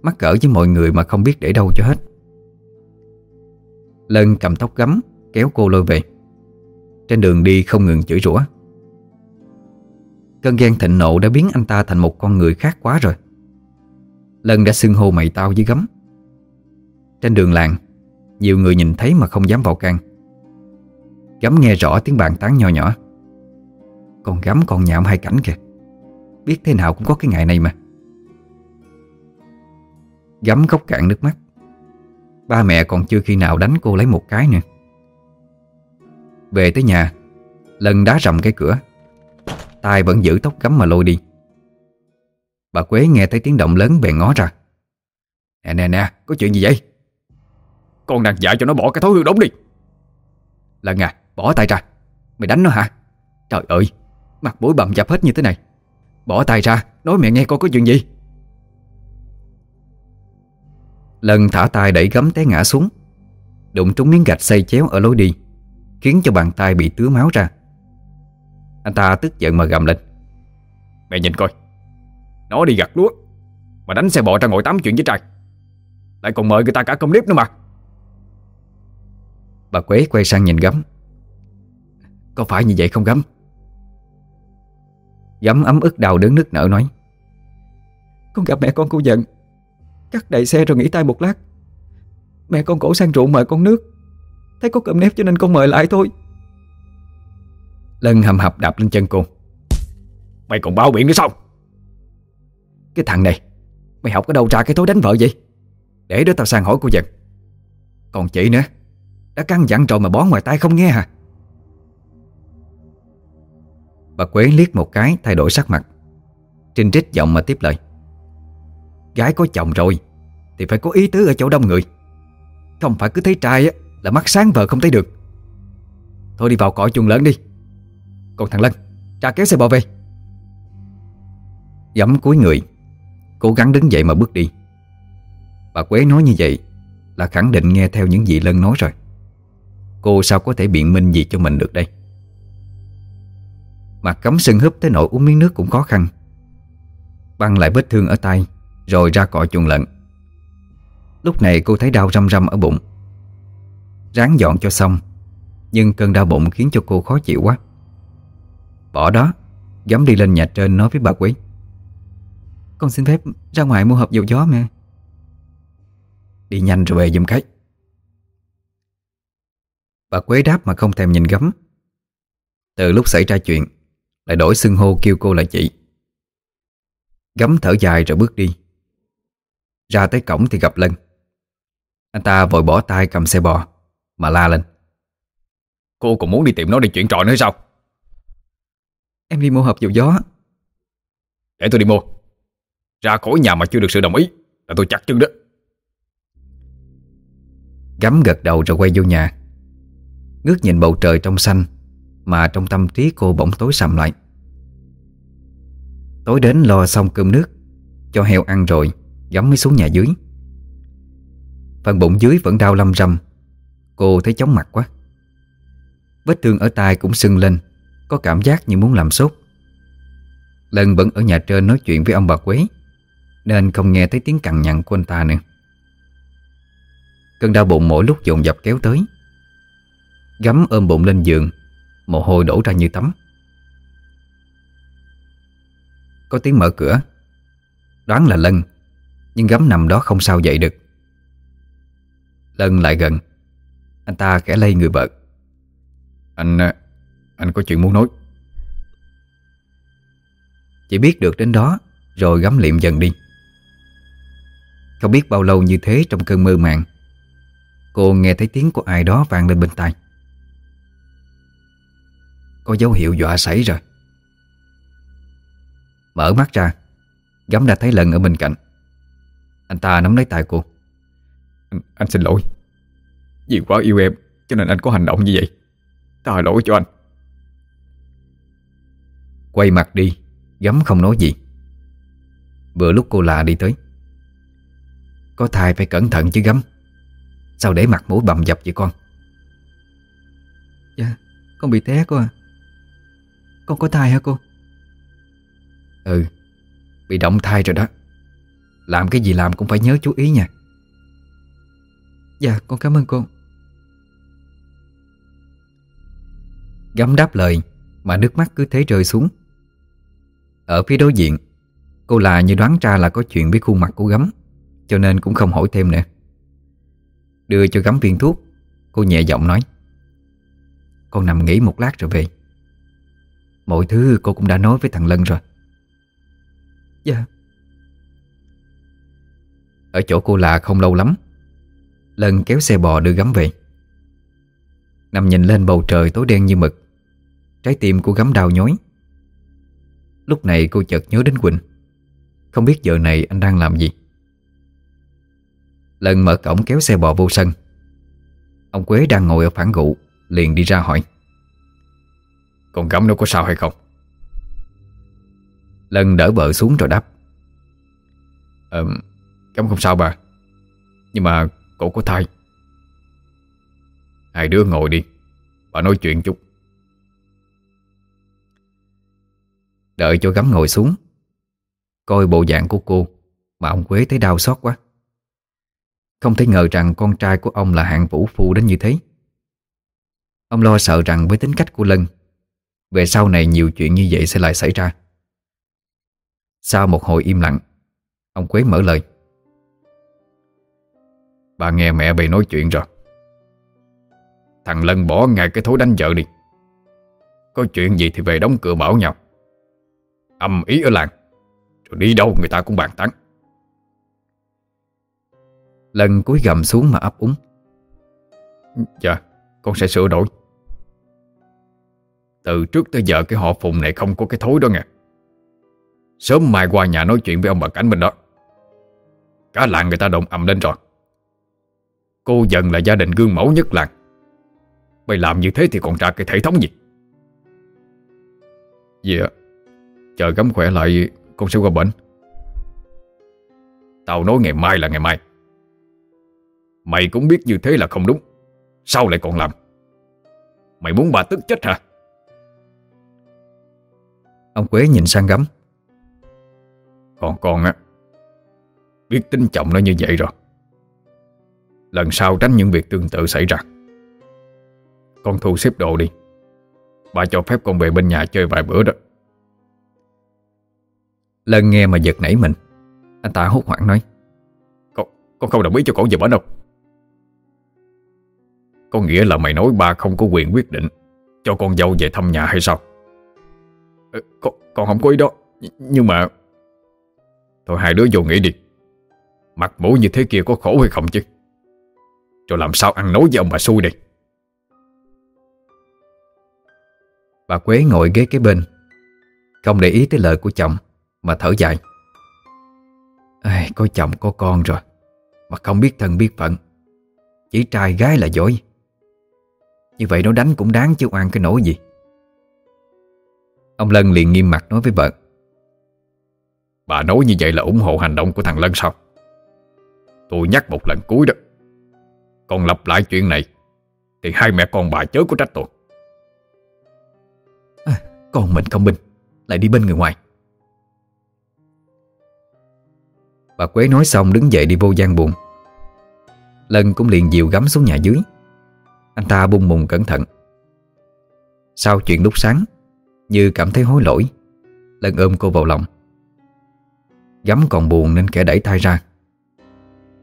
Mắc cỡ với mọi người mà không biết để đâu cho hết. Lân cầm tóc gắm Kéo cô lôi về. Trên đường đi không ngừng chửi rủa. Cơn ghen thịnh nộ đã biến anh ta thành một con người khác quá rồi. Lân đã xưng hô mày tao với gấm. Trên đường làng, Nhiều người nhìn thấy mà không dám vào can. Gấm nghe rõ tiếng bàn tán nho nhỏ. Còn gấm còn nhạo hai cảnh kìa. Biết thế nào cũng có cái ngày này mà. Gấm khóc cạn nước mắt. Ba mẹ còn chưa khi nào đánh cô lấy một cái nữa. Về tới nhà Lần đá rầm cái cửa tay vẫn giữ tóc cắm mà lôi đi. Bà Quế nghe thấy tiếng động lớn bèn ngó ra. Nè nè nè, Có chuyện gì vậy? Con đang dạy cho nó bỏ cái thói hư đống đi. Lần à bỏ tay ra. Mày đánh nó hả? Trời ơi, Mặt mũi bầm dập hết như thế này. Bỏ tay ra, Nói mẹ nghe con có chuyện gì. Lần thả tay đẩy gấm té ngã xuống. Đụng trúng miếng gạch xây chéo ở lối đi, Khiến cho bàn tay bị tứa máu ra. Anh ta tức giận mà gầm lên. Mẹ nhìn coi. Nó đi gặt lúa, Mà đánh xe bò ra ngồi tắm chuyện với trai. Lại còn mời người ta cả công nếp nữa mà. Bà Quế quay sang nhìn gấm. Có phải như vậy không gấm? Gấm ấm ức đầu đớn nước nở nói. Con gặp mẹ con cô giận. Cắt đầy xe rồi nghỉ tay một lát. Mẹ con cổ sang ruộng mời con nước. Thấy có cơm nếp cho nên con mời lại thôi. Lân hầm hập đạp lên chân cô. Mày còn báo biển nữa sao? Cái thằng này, Mày học ở đâu ra cái thối đánh vợ vậy? Để đó tao sang hỏi cô giận Còn chị nữa, Đã căng dặn rồi mà bó ngoài tay không nghe hả? Bà Quế liếc một cái, thay đổi sắc mặt. Trinh trích giọng mà tiếp lời. Gái có chồng rồi, Thì phải có ý tứ ở chỗ đông người. Không phải cứ thấy trai á, Là mắt sáng vợ không thấy được. Thôi đi vào cõi chuồng lớn đi. Còn thằng Lân Ra kéo xe bò về Giấm cuối người, Cố gắng đứng dậy mà bước đi. Bà Quế nói như vậy Là khẳng định nghe theo những gì Lân nói rồi. Cô sao có thể biện minh gì cho mình được đây? Mặt cấm sưng húp tới nỗi uống miếng nước cũng khó khăn. Băng lại vết thương ở tay, Rồi ra cọ chuồng lợn. Lúc này cô thấy đau răm răm ở bụng. Ráng dọn cho xong, Nhưng cơn đau bụng khiến cho cô khó chịu quá. Bỏ đó, Dám đi lên nhà trên nói với bà Quý Con xin phép ra ngoài mua hộp dầu gió mẹ. Đi nhanh rồi về giùm cái. Bà Quế đáp mà không thèm nhìn gấm. Từ lúc xảy ra chuyện, Lại đổi xưng hô kêu cô là chị. Gấm thở dài rồi bước đi. Ra tới cổng thì gặp Lân. Anh ta vội bỏ tay cầm xe bò, Mà la lên. Cô còn muốn đi tìm nó đi chuyện trò nữa sao? Em đi mua hộp dầu gió. Để tôi đi mua. Ra khỏi nhà mà chưa được sự đồng ý Là tôi chặt chân đó. Gấm gật đầu rồi quay vô nhà. Ngước nhìn bầu trời trong xanh Mà trong tâm trí cô bỗng tối sầm lại. Tối đến lo xong cơm nước Cho heo ăn rồi Gấm mới xuống nhà dưới. Phần bụng dưới vẫn đau lâm râm. Cô thấy chóng mặt quá. Vết thương ở tai cũng sưng lên có cảm giác như muốn làm sốt. Lần vẫn ở nhà trên nói chuyện với ông bà Quế, Nên không nghe thấy tiếng cằn nhằn của anh ta nữa. Cơn đau bụng mỗi lúc dồn dập kéo tới. Gắm ôm bụng lên giường, Mồ hôi đổ ra như tắm. Có tiếng mở cửa. Đoán là Lân, Nhưng gắm nằm đó không sao dậy được. Lân lại gần. Anh ta khẽ lây người vợ Anh anh có chuyện muốn nói. Chỉ biết được đến đó Rồi gắm liệm dần đi. Không biết bao lâu như thế trong cơn mơ màng Cô nghe thấy tiếng của ai đó vang lên bên tai. Có dấu hiệu dọa xảy rồi. Mở mắt ra Gắm đã thấy lần ở bên cạnh. Anh ta nắm lấy tay cô. Anh, anh xin lỗi. Vì quá yêu em Cho nên anh có hành động như vậy. Ta lỗi cho anh. Quay mặt đi Gắm không nói gì. Vừa lúc cô lạ đi tới. Có thai phải cẩn thận chứ gắm Sao để mặt mũi bầm dập vậy con? Dạ Con bị té cô à Con có thai hả cô? Ừ Bị động thai rồi đó. Làm cái gì làm cũng phải nhớ chú ý nha. Dạ con cảm ơn cô. Gắm đáp lời Mà nước mắt cứ thế rơi xuống. Ở phía đối diện Cô là như đoán ra là có chuyện với khuôn mặt của Gắm Cho nên cũng không hỏi thêm nữa. Đưa cho Gắm viên thuốc Cô nhẹ giọng nói. Con nằm nghỉ một lát rồi về. Mọi thứ cô cũng đã nói với thằng Lân rồi. Dạ. Ở chỗ cô là không lâu lắm Lân kéo xe bò đưa Gắm về. Nằm nhìn lên bầu trời tối đen như mực Trái tim của Gắm đau nhói. Lúc này cô chợt nhớ đến Quỳnh. Không biết giờ này anh đang làm gì. Lần mở cổng kéo xe bò vô sân. Ông Quế đang ngồi ở phản gụ, Liền đi ra hỏi. Con Gắm nó có sao hay không? Lần đỡ vợ xuống rồi đáp. Ờ Gắm không sao bà, Nhưng mà cổ có thai. Hai đứa ngồi đi, Bà nói chuyện chút. Đợi cho gắm ngồi xuống. Coi bộ dạng của cô Mà ông Quế thấy đau xót quá. Không thể ngờ rằng con trai của ông là hạng vũ phu đến như thế. Ông lo sợ rằng với tính cách của Lân, Về sau này nhiều chuyện như vậy sẽ lại xảy ra. Sau một hồi im lặng, Ông Quế mở lời. Bà nghe mẹ bày nói chuyện rồi. Thằng Lân bỏ ngay cái thối đánh vợ đi. Có chuyện gì thì về đóng cửa bảo nhau. Âm ý ở làng. Rồi đi đâu người ta cũng bàn tán. Lần cúi gầm xuống mà ấp úng. Dạ Con sẽ sửa đổi. Từ trước tới giờ cái họ phùng này không có cái thối đó nghe. Sớm mai qua nhà nói chuyện với ông bà Cảnh bên đó. Cả làng người ta động ầm lên rồi. Cô dần là gia đình gương mẫu nhất làng. Mày làm như thế thì còn ra cái thể thống gì? Dạ. Chờ gắm khỏe lại Con sẽ qua bệnh Tao nói ngày mai là ngày mai. Mày cũng biết như thế là không đúng. Sao lại còn làm? Mày muốn bà tức chết hả? Ông Quế nhìn sang gắm Còn con á Biết tính chồng nó như vậy rồi. Lần sau tránh những việc tương tự xảy ra. Con thu xếp đồ đi. Bà cho phép con về bên nhà chơi vài bữa đó Lần nghe mà giật nảy mình. Anh ta hốt hoảng nói Con, con không đồng ý cho con về bển đâu. Có nghĩa là mày nói ba không có quyền quyết định Cho con dâu về thăm nhà hay sao? Ừ, con, con không có ý đó. Nh Nhưng mà Thôi hai đứa vô nghĩ đi. Mặt mũi như thế kia có khổ hay không chứ? Rồi làm sao ăn nói với ông bà xui đây? Bà Quế ngồi ghế kế bên Không để ý tới lời của chồng. Mà thở dài. Ai, Có chồng có con rồi Mà không biết thân biết phận. Chỉ trai gái là dối Như vậy nó đánh cũng đáng chứ oan cái nỗi gì. Ông Lân liền nghiêm mặt nói với vợ. Bà nói như vậy là ủng hộ hành động của thằng Lân sao? Tôi nhắc một lần cuối đó. Còn lặp lại chuyện này Thì hai mẹ con bà chớ có trách tôi. À, Con mình không binh Lại đi bên người ngoài Bà Quế nói xong đứng dậy đi vô gian buồn. Lân cũng liền dìu gắm xuống nhà dưới. Anh ta bung mùng cẩn thận. Sau chuyện lúc sáng, Như cảm thấy hối lỗi, Lân ôm cô vào lòng. Gắm còn buồn nên kẻ đẩy tay ra.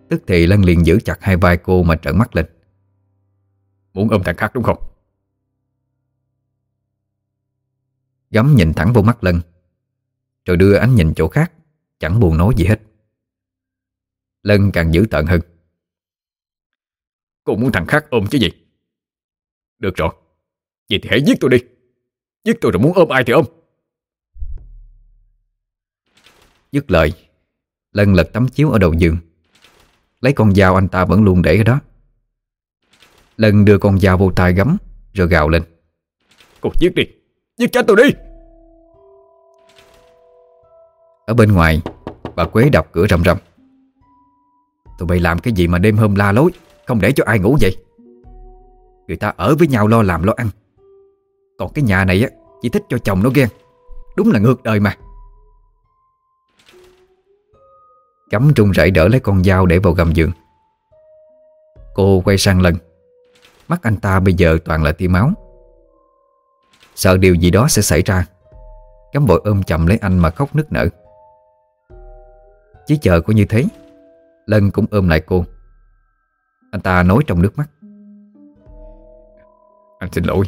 Tức thì Lân liền giữ chặt hai vai cô mà trợn mắt lên. Muốn ôm thằng khác đúng không? Gắm nhìn thẳng vô mắt Lân, Rồi đưa ánh nhìn chỗ khác, Chẳng buồn nói gì hết. Lân càng dữ tợn hơn. Cô muốn thằng khác ôm chứ gì? Được rồi. Vậy thì hãy giết tôi đi. Giết tôi rồi muốn ôm ai thì ôm. Dứt lời, Lân lật tấm chiếu ở đầu giường. Lấy con dao anh ta vẫn luôn để ở đó. Lân đưa con dao vô tay gắm, Rồi gào lên. Cô giết đi. Giết chết tôi đi. Ở bên ngoài, Bà Quế đập cửa rầm rầm. Tụi bay làm cái gì mà đêm hôm la lối? Không để cho ai ngủ vậy. Người ta ở với nhau lo làm lo ăn. Còn cái nhà này á, Chỉ thích cho chồng nó ghen. Đúng là ngược đời mà. Cắm trung rẩy đỡ lấy con dao để vào gầm giường. Cô quay sang lần. Mắt anh ta bây giờ toàn là tia máu. Sợ điều gì đó sẽ xảy ra. Cắm bội ôm chậm lấy anh mà khóc nức nở. Chỉ chờ cô như thế. Lân cũng ôm lại cô. Anh ta nói trong nước mắt. Anh xin lỗi.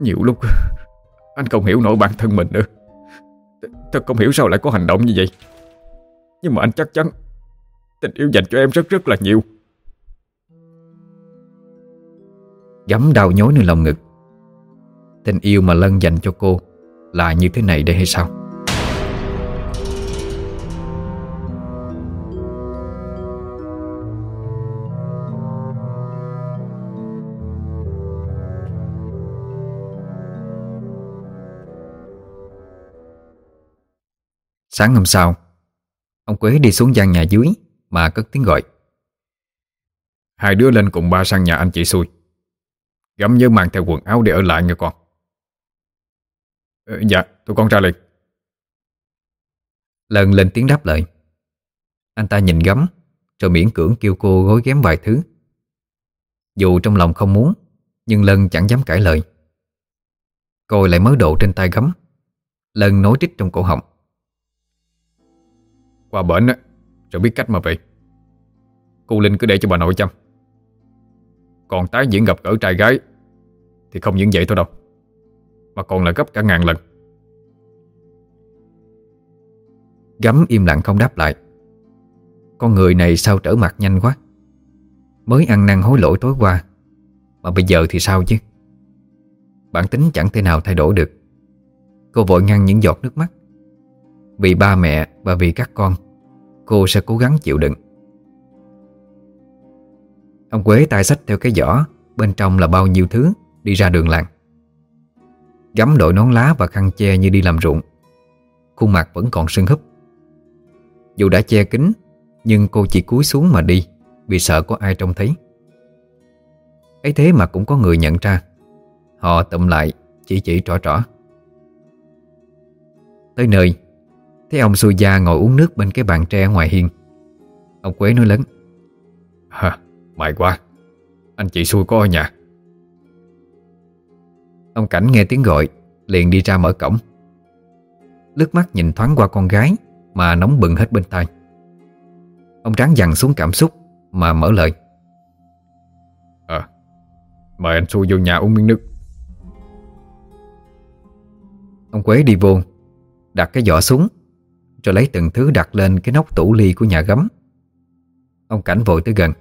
Nhiều lúc Anh không hiểu nổi bản thân mình nữa. Thật không hiểu sao lại có hành động như vậy. Nhưng mà anh chắc chắn Tình yêu dành cho em rất rất là nhiều. Gắm đau nhói nơi lòng ngực. Tình yêu mà Lân dành cho cô Là như thế này đây hay sao Sáng hôm sau Ông Quế đi xuống gian nhà dưới Mà cất tiếng gọi. Hai đứa lên cùng ba sang nhà anh chị xui. Gắm nhớ mang theo quần áo để ở lại nha con. Ờ, Dạ tụi con ra liền. Lần lên tiếng đáp lời. Anh ta nhìn gắm Rồi miễn cưỡng kêu cô gối ghém vài thứ. Dù trong lòng không muốn Nhưng Lân chẳng dám cãi lời. Coi lại mớ đồ trên tay gắm Lân nói trích trong cổ họng qua bển á Rồi biết cách mà về. Cô Linh cứ để cho bà nội chăm. Còn tái diễn gặp gỡ trai gái Thì không những vậy thôi đâu, Mà còn là gấp cả ngàn lần. Gắm im lặng không đáp lại. Con người này sao trở mặt nhanh quá. Mới ăn năn hối lỗi tối qua, Mà bây giờ thì sao chứ? Bản tính chẳng thể nào thay đổi được. Cô vội ngăn những giọt nước mắt. Vì ba mẹ và vì các con Cô sẽ cố gắng chịu đựng. Ông Quế tay sách theo cái giỏ, Bên trong là bao nhiêu thứ, Đi ra đường làng. Gắm đội nón lá và khăn che như đi làm ruộng. Khuôn mặt vẫn còn sưng húp. Dù đã che kính Nhưng cô chỉ cúi xuống mà đi, Vì sợ có ai trông thấy. Ấy thế mà cũng có người nhận ra. Họ tụm lại, Chỉ chỉ trỏ trỏ. Tới nơi Thấy ông gia ngồi uống nước bên cái bàn tre ngoài hiên. Ông Quế nói lớn Hả, may quá. Anh chị xui có ở nhà. Ông Cảnh nghe tiếng gọi Liền đi ra mở cổng. Lướt mắt nhìn thoáng qua con gái Mà nóng bừng hết bên tai. Ông ráng dằn xuống cảm xúc Mà mở lời. Ờ Mời anh xui vô nhà uống miếng nước. Ông Quế đi vô Đặt cái giỏ xuống Rồi lấy từng thứ đặt lên cái nóc tủ ly của nhà gấm. Ông Cảnh vội tới gần.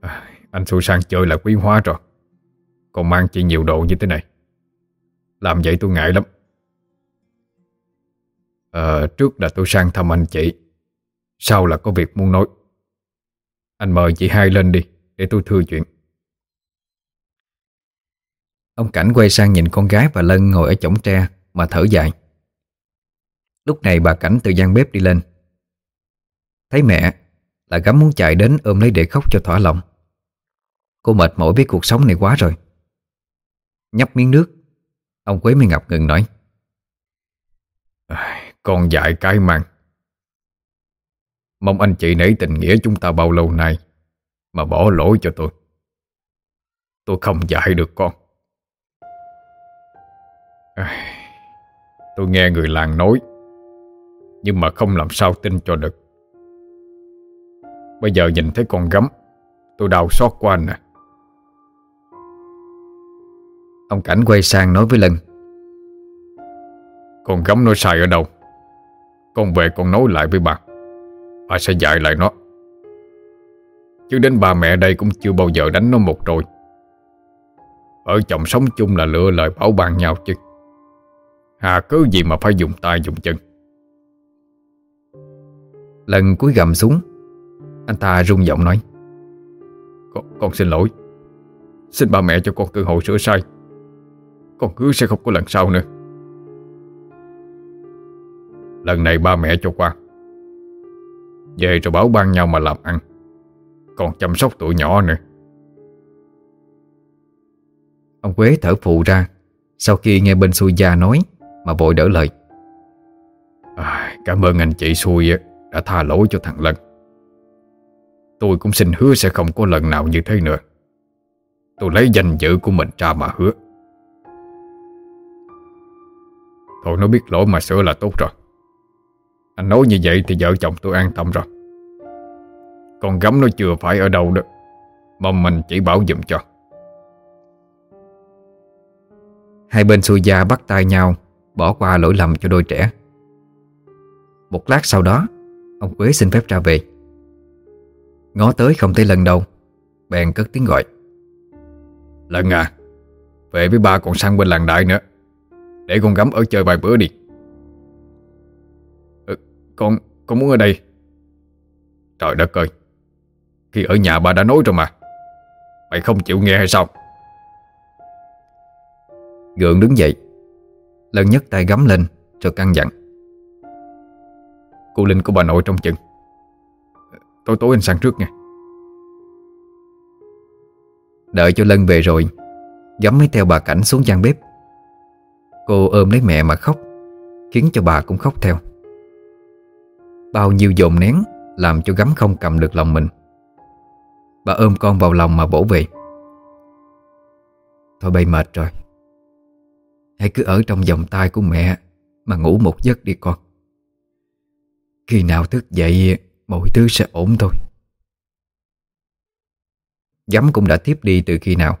À, Anh xui sang chơi là quý hóa rồi. Còn mang chị nhiều đồ như thế này? Làm vậy tôi ngại lắm. Ờ, trước là tôi sang thăm anh chị. Sau là có việc muốn nói. Anh mời chị hai lên đi Để tôi thưa chuyện. Ông Cảnh quay sang nhìn con gái và Lân ngồi ở chổng tre Mà thở dài Lúc này bà Cảnh từ gian bếp đi lên. Thấy mẹ Là gắm muốn chạy đến ôm lấy để khóc cho thỏa lòng. Cô mệt mỏi với cuộc sống này quá rồi. Nhấp miếng nước Ông Quế mới ngập ngừng nói. À, Con dại cái mang Mong anh chị nể tình nghĩa chúng ta bao lâu nay Mà bỏ lỗi cho tôi. Tôi không dạy được con. Tôi nghe người làng nói nhưng mà không làm sao tin cho được. Bây giờ nhìn thấy con gấm, Tôi đau xót quá anh nè Ông Cảnh quay sang nói với Lân. Con gấm nó sai ở đâu? Con về con nói lại với bà. Bà sẽ dạy lại nó. Chứ đến bà mẹ đây cũng chưa bao giờ đánh nó một rồi Ở chồng sống chung là lựa lời bảo ban nhau chứ. Hà cứ gì mà phải dùng tay dùng chân. Lần cuối gầm xuống. Anh ta rung giọng nói con, con xin lỗi. Xin ba mẹ cho con cơ hội sửa sai. Con hứa sẽ không có lần sau nữa. Lần này ba mẹ cho qua. Về rồi bảo ban nhau mà làm ăn. Còn chăm sóc tụi nhỏ nữa. Ông Quế thở phụ ra Sau khi nghe bên xui gia nói Mà vội đỡ lời. À, Cảm ơn anh chị xui đã tha lỗi cho thằng Lân. Tôi cũng xin hứa sẽ không có lần nào như thế nữa. Tôi lấy danh dự của mình ra mà hứa. Thôi nó biết lỗi mà sửa là tốt rồi. Anh nói như vậy thì vợ chồng tôi an tâm rồi. Còn gấm nó chưa phải ở đâu đó. Mong mình chỉ bảo giùm cho. Hai bên xui gia bắt tay nhau, Bỏ qua lỗi lầm cho đôi trẻ. Một lát sau đó Ông Quế xin phép ra về. Ngó tới không thấy lần đâu. Bèn cất tiếng gọi. Lần à Về với ba còn sang bên làng đại nữa. Để con gắm ở chơi vài bữa đi. Ừ, Con Con muốn ở đây. Trời đất ơi Khi ở nhà ba đã nói rồi mà. Mày không chịu nghe hay sao? Gượng đứng dậy. Lần nhấc tay gắm lên Rồi căng dặn Cô Linh của bà nội trong chừng. Tối tối anh sang trước nha Đợi cho Lân về rồi Gắm mới theo bà Cảnh xuống gian bếp. Cô ôm lấy mẹ mà khóc, Khiến cho bà cũng khóc theo. Bao nhiêu dồn nén Làm cho gắm không cầm được lòng mình. Bà ôm con vào lòng mà bổ về. Thôi bay mệt rồi. Hãy cứ ở trong vòng tay của mẹ Mà ngủ một giấc đi con. Khi nào thức dậy Mọi thứ sẽ ổn thôi. Gắm cũng đã tiếp đi từ khi nào?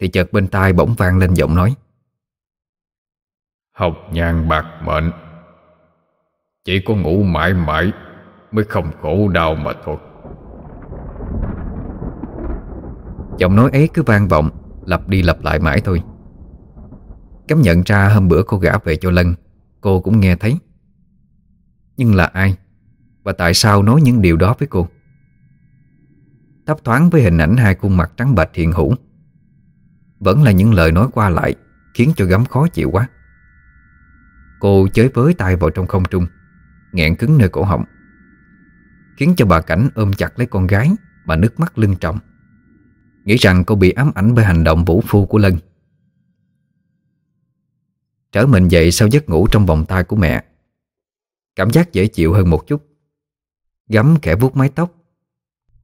Thì chợt bên tai bỗng vang lên giọng nói. Học nhàn bạc mệnh. Chỉ có ngủ mãi mãi Mới không khổ đau mà thôi. Giọng nói ấy cứ vang vọng Lặp đi lặp lại mãi thôi. Cấm nhận ra hôm bữa cô gã về cho Lân Cô cũng nghe thấy nhưng là ai? Và tại sao nói những điều đó với cô? Thấp thoáng với hình ảnh hai khuôn mặt trắng bệch hiện hữu. Vẫn là những lời nói qua lại, Khiến cho gắm khó chịu quá. Cô chới với tay vào trong không trung, nghẹn cứng nơi cổ họng. Khiến cho bà Cảnh ôm chặt lấy con gái Mà nước mắt lưng trọng. Nghĩ rằng cô bị ám ảnh bởi hành động vũ phu của Lân. Trở mình dậy sau giấc ngủ trong vòng tay của mẹ Cảm giác dễ chịu hơn một chút. Gắm kẻ vuốt mái tóc.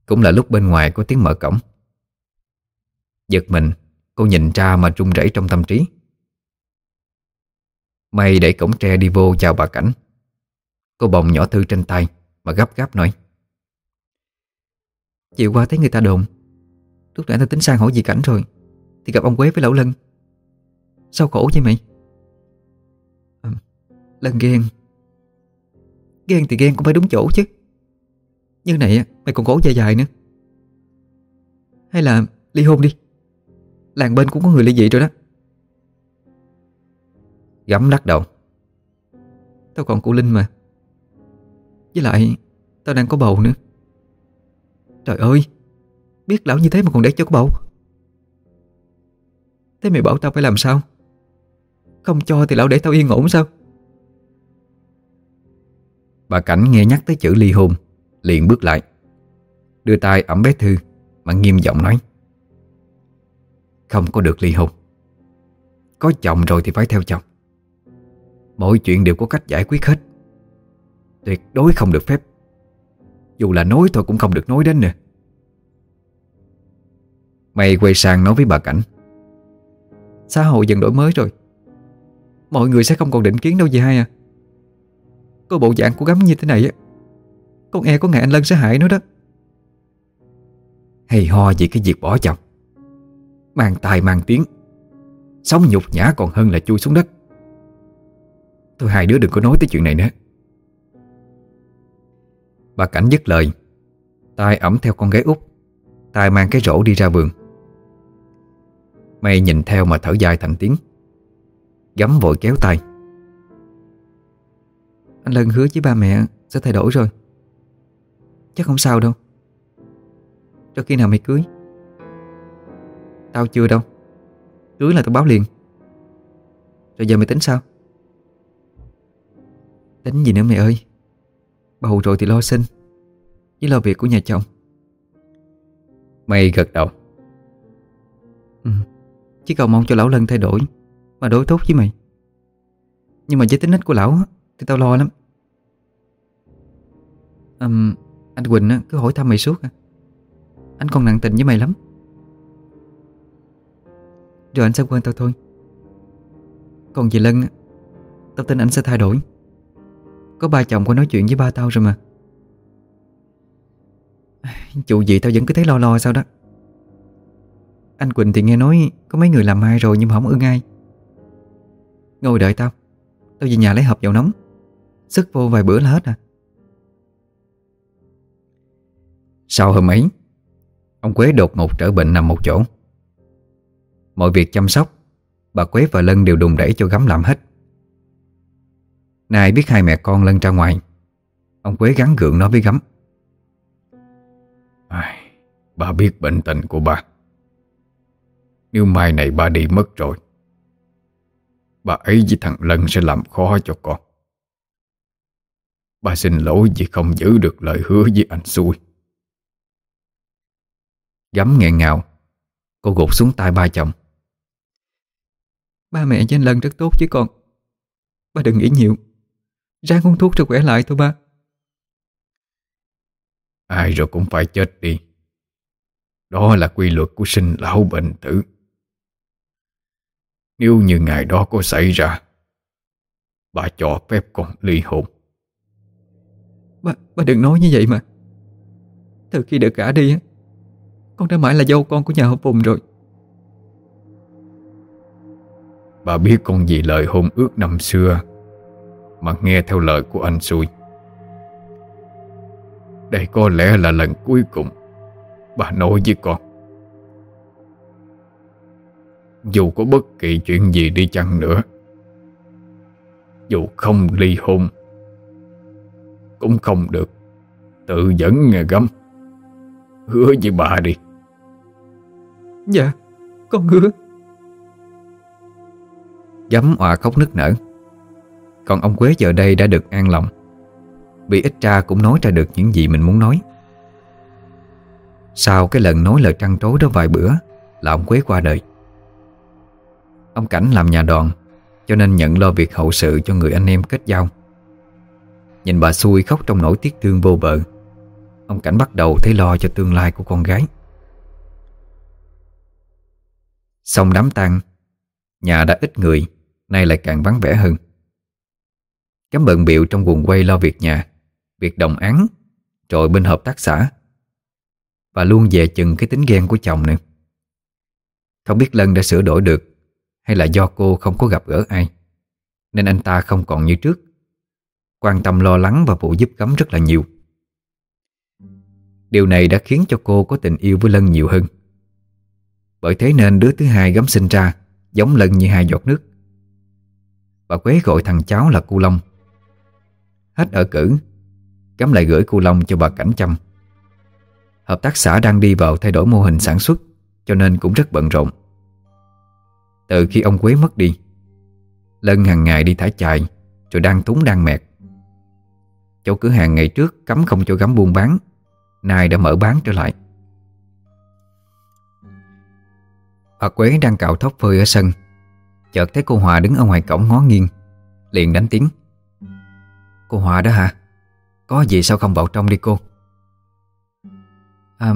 Cũng là lúc bên ngoài có tiếng mở cổng. Giật mình Cô nhìn ra mà run rẩy trong tâm trí. May đẩy cổng tre đi vô chào bà Cảnh. Cô bồng nhỏ thư trên tay Mà gấp gáp nói. Chiều qua thấy người ta đồn. Lúc nãy ta tính sang hỏi gì Cảnh rồi Thì gặp ông Quế với lão Lân. Sao khổ vậy mày? À, Lân ghen. Ghen thì ghen cũng phải đúng chỗ chứ. Như này mày còn cố dài dài nữa. Hay là ly hôn đi. Làng bên cũng có người ly dị rồi đó. Gắm lắc đầu. Tao còn cụ Linh mà. Với lại, Tao đang có bầu nữa. Trời ơi, Biết lão như thế mà còn để cho có bầu. Thế mày bảo tao phải làm sao? Không cho thì lão để tao yên ổn sao? Bà Cảnh nghe nhắc tới chữ ly hôn, Liền bước lại. Đưa tay ẩm bé Thư, Mà nghiêm giọng nói. Không có được ly hôn. Có chồng rồi thì phải theo chồng. Mọi chuyện đều có cách giải quyết hết. Tuyệt đối không được phép. Dù là nói thôi cũng không được nói đến nè Mày quay sang nói với bà Cảnh. Xã hội dần đổi mới rồi. Mọi người sẽ không còn định kiến đâu gì hai à. Có bộ dạng của gắm như thế này á Con e có ngày anh Lân sẽ hại nó đó. Hay ho gì cái việc bỏ chồng. Mang tài mang tiếng. Sống nhục nhã còn hơn là chui xuống đất. Thôi hai đứa đừng có nói tới chuyện này nữa. Bà Cảnh dứt lời, tay ẩm theo con gái út, tay mang cái rổ đi ra vườn. Mày nhìn theo mà thở dài thành tiếng. Gắm vội kéo tay. Anh Lân hứa với ba mẹ sẽ thay đổi rồi. Chắc không sao đâu. Cho khi nào mày cưới. Tao chưa đâu. Cưới là tao báo liền. Rồi giờ mày tính sao? Tính gì nữa mày ơi? Bầu rồi thì lo sinh Với lo việc của nhà chồng. Mày gật đầu. Ừ. Chỉ cầu mong cho lão Lân thay đổi Mà đối tốt với mày. Nhưng mà với tính nết của lão thì tao lo lắm. Um, Anh Quỳnh cứ hỏi thăm mày suốt à. Anh còn nặng tình với mày lắm. Rồi anh sẽ quên tao thôi. Còn về Lân Tao tin anh sẽ thay đổi. Có ba chồng có nói chuyện với ba tao rồi mà. Chủ gì tao vẫn cứ thấy lo lo sao đó. Anh Quỳnh thì nghe nói Có mấy người làm mai rồi nhưng mà không ưng ai. Ngồi đợi tao. Tao về nhà lấy hộp dầu nóng. Sức vô vài bữa là hết à? Sau hôm ấy Ông Quế đột ngột trở bệnh nằm một chỗ. Mọi việc chăm sóc Bà Quế và Lân đều đùng đẩy cho gắm làm hết. Nay biết hai mẹ con Lân ra ngoài Ông Quế gắn gượng nói với gắm Ai, Bà biết bệnh tình của bà. Nếu mai này bà đi mất rồi Bà ấy với thằng Lân sẽ làm khó cho con. Bà xin lỗi vì không giữ được lời hứa với anh xui. Gắm nghẹn ngào. Cô gục xuống tay ba chồng. Ba mẹ với anh Lân rất tốt với con. Ba đừng nghĩ nhiều. Ráng uống thuốc cho khỏe lại thôi ba. Ai rồi cũng phải chết đi. Đó là quy luật của sinh lão bệnh tử. Nếu như ngày đó có xảy ra Bà cho phép con ly hôn Ba, ba đừng nói như vậy mà. Từ khi được cả đi Con đã mãi là dâu con của nhà họ Phùng rồi. Bà biết con gì lời hôn ước năm xưa Mà nghe theo lời của anh xui. Đây có lẽ là lần cuối cùng Bà nói với con. Dù có bất kỳ chuyện gì đi chăng nữa Dù không ly hôn cũng không được. Tự dẫn nghe gấm. Hứa với bà đi. Dạ Con hứa. Gắm òa khóc nức nở. Còn ông Quế giờ đây đã được an lòng. Vì ít ra cũng nói ra được những gì mình muốn nói. Sau cái lần nói lời trăn trối đó vài bữa Là ông Quế qua đời. Ông Cảnh làm nhà đoàn Cho nên nhận lo việc hậu sự cho người anh em kết giao Nhìn bà xui khóc trong nỗi tiếc thương vô bờ. Ông Cảnh bắt đầu thấy lo cho tương lai của con gái. Xong đám tang, Nhà đã ít người, Nay lại càng vắng vẻ hơn. Cám bận biệu trong quần quay lo việc nhà, Việc đồng án Rồi bên hợp tác xã. Và luôn về chừng cái tính ghen của chồng nữa. Không biết Lân đã sửa đổi được, Hay là do cô không có gặp gỡ ai, Nên anh ta không còn như trước. Quan tâm lo lắng và phụ giúp cấm rất là nhiều. Điều này đã khiến cho cô có tình yêu với Lân nhiều hơn. Bởi thế nên đứa thứ hai gấm sinh ra Giống Lân như hai giọt nước. Bà Quế gọi thằng cháu là cu Long. Hết ở cử Cắm lại gửi cu Long cho bà Cảnh chăm Hợp tác xã đang đi vào thay đổi mô hình sản xuất, Cho nên cũng rất bận rộn. Từ khi ông Quế mất đi, Lân hàng ngày đi thả chài, Rồi đang túng đang mẹt. Chỗ cửa hàng ngày trước cấm không cho gắm buôn bán. Nay đã mở bán trở lại. Bà Quế đang cạo thóc phơi ở sân. Chợt thấy cô Hòa đứng ở ngoài cổng ngó nghiêng Liền đánh tiếng. Cô Hòa đó hả? Có gì sao không vào trong đi cô? À,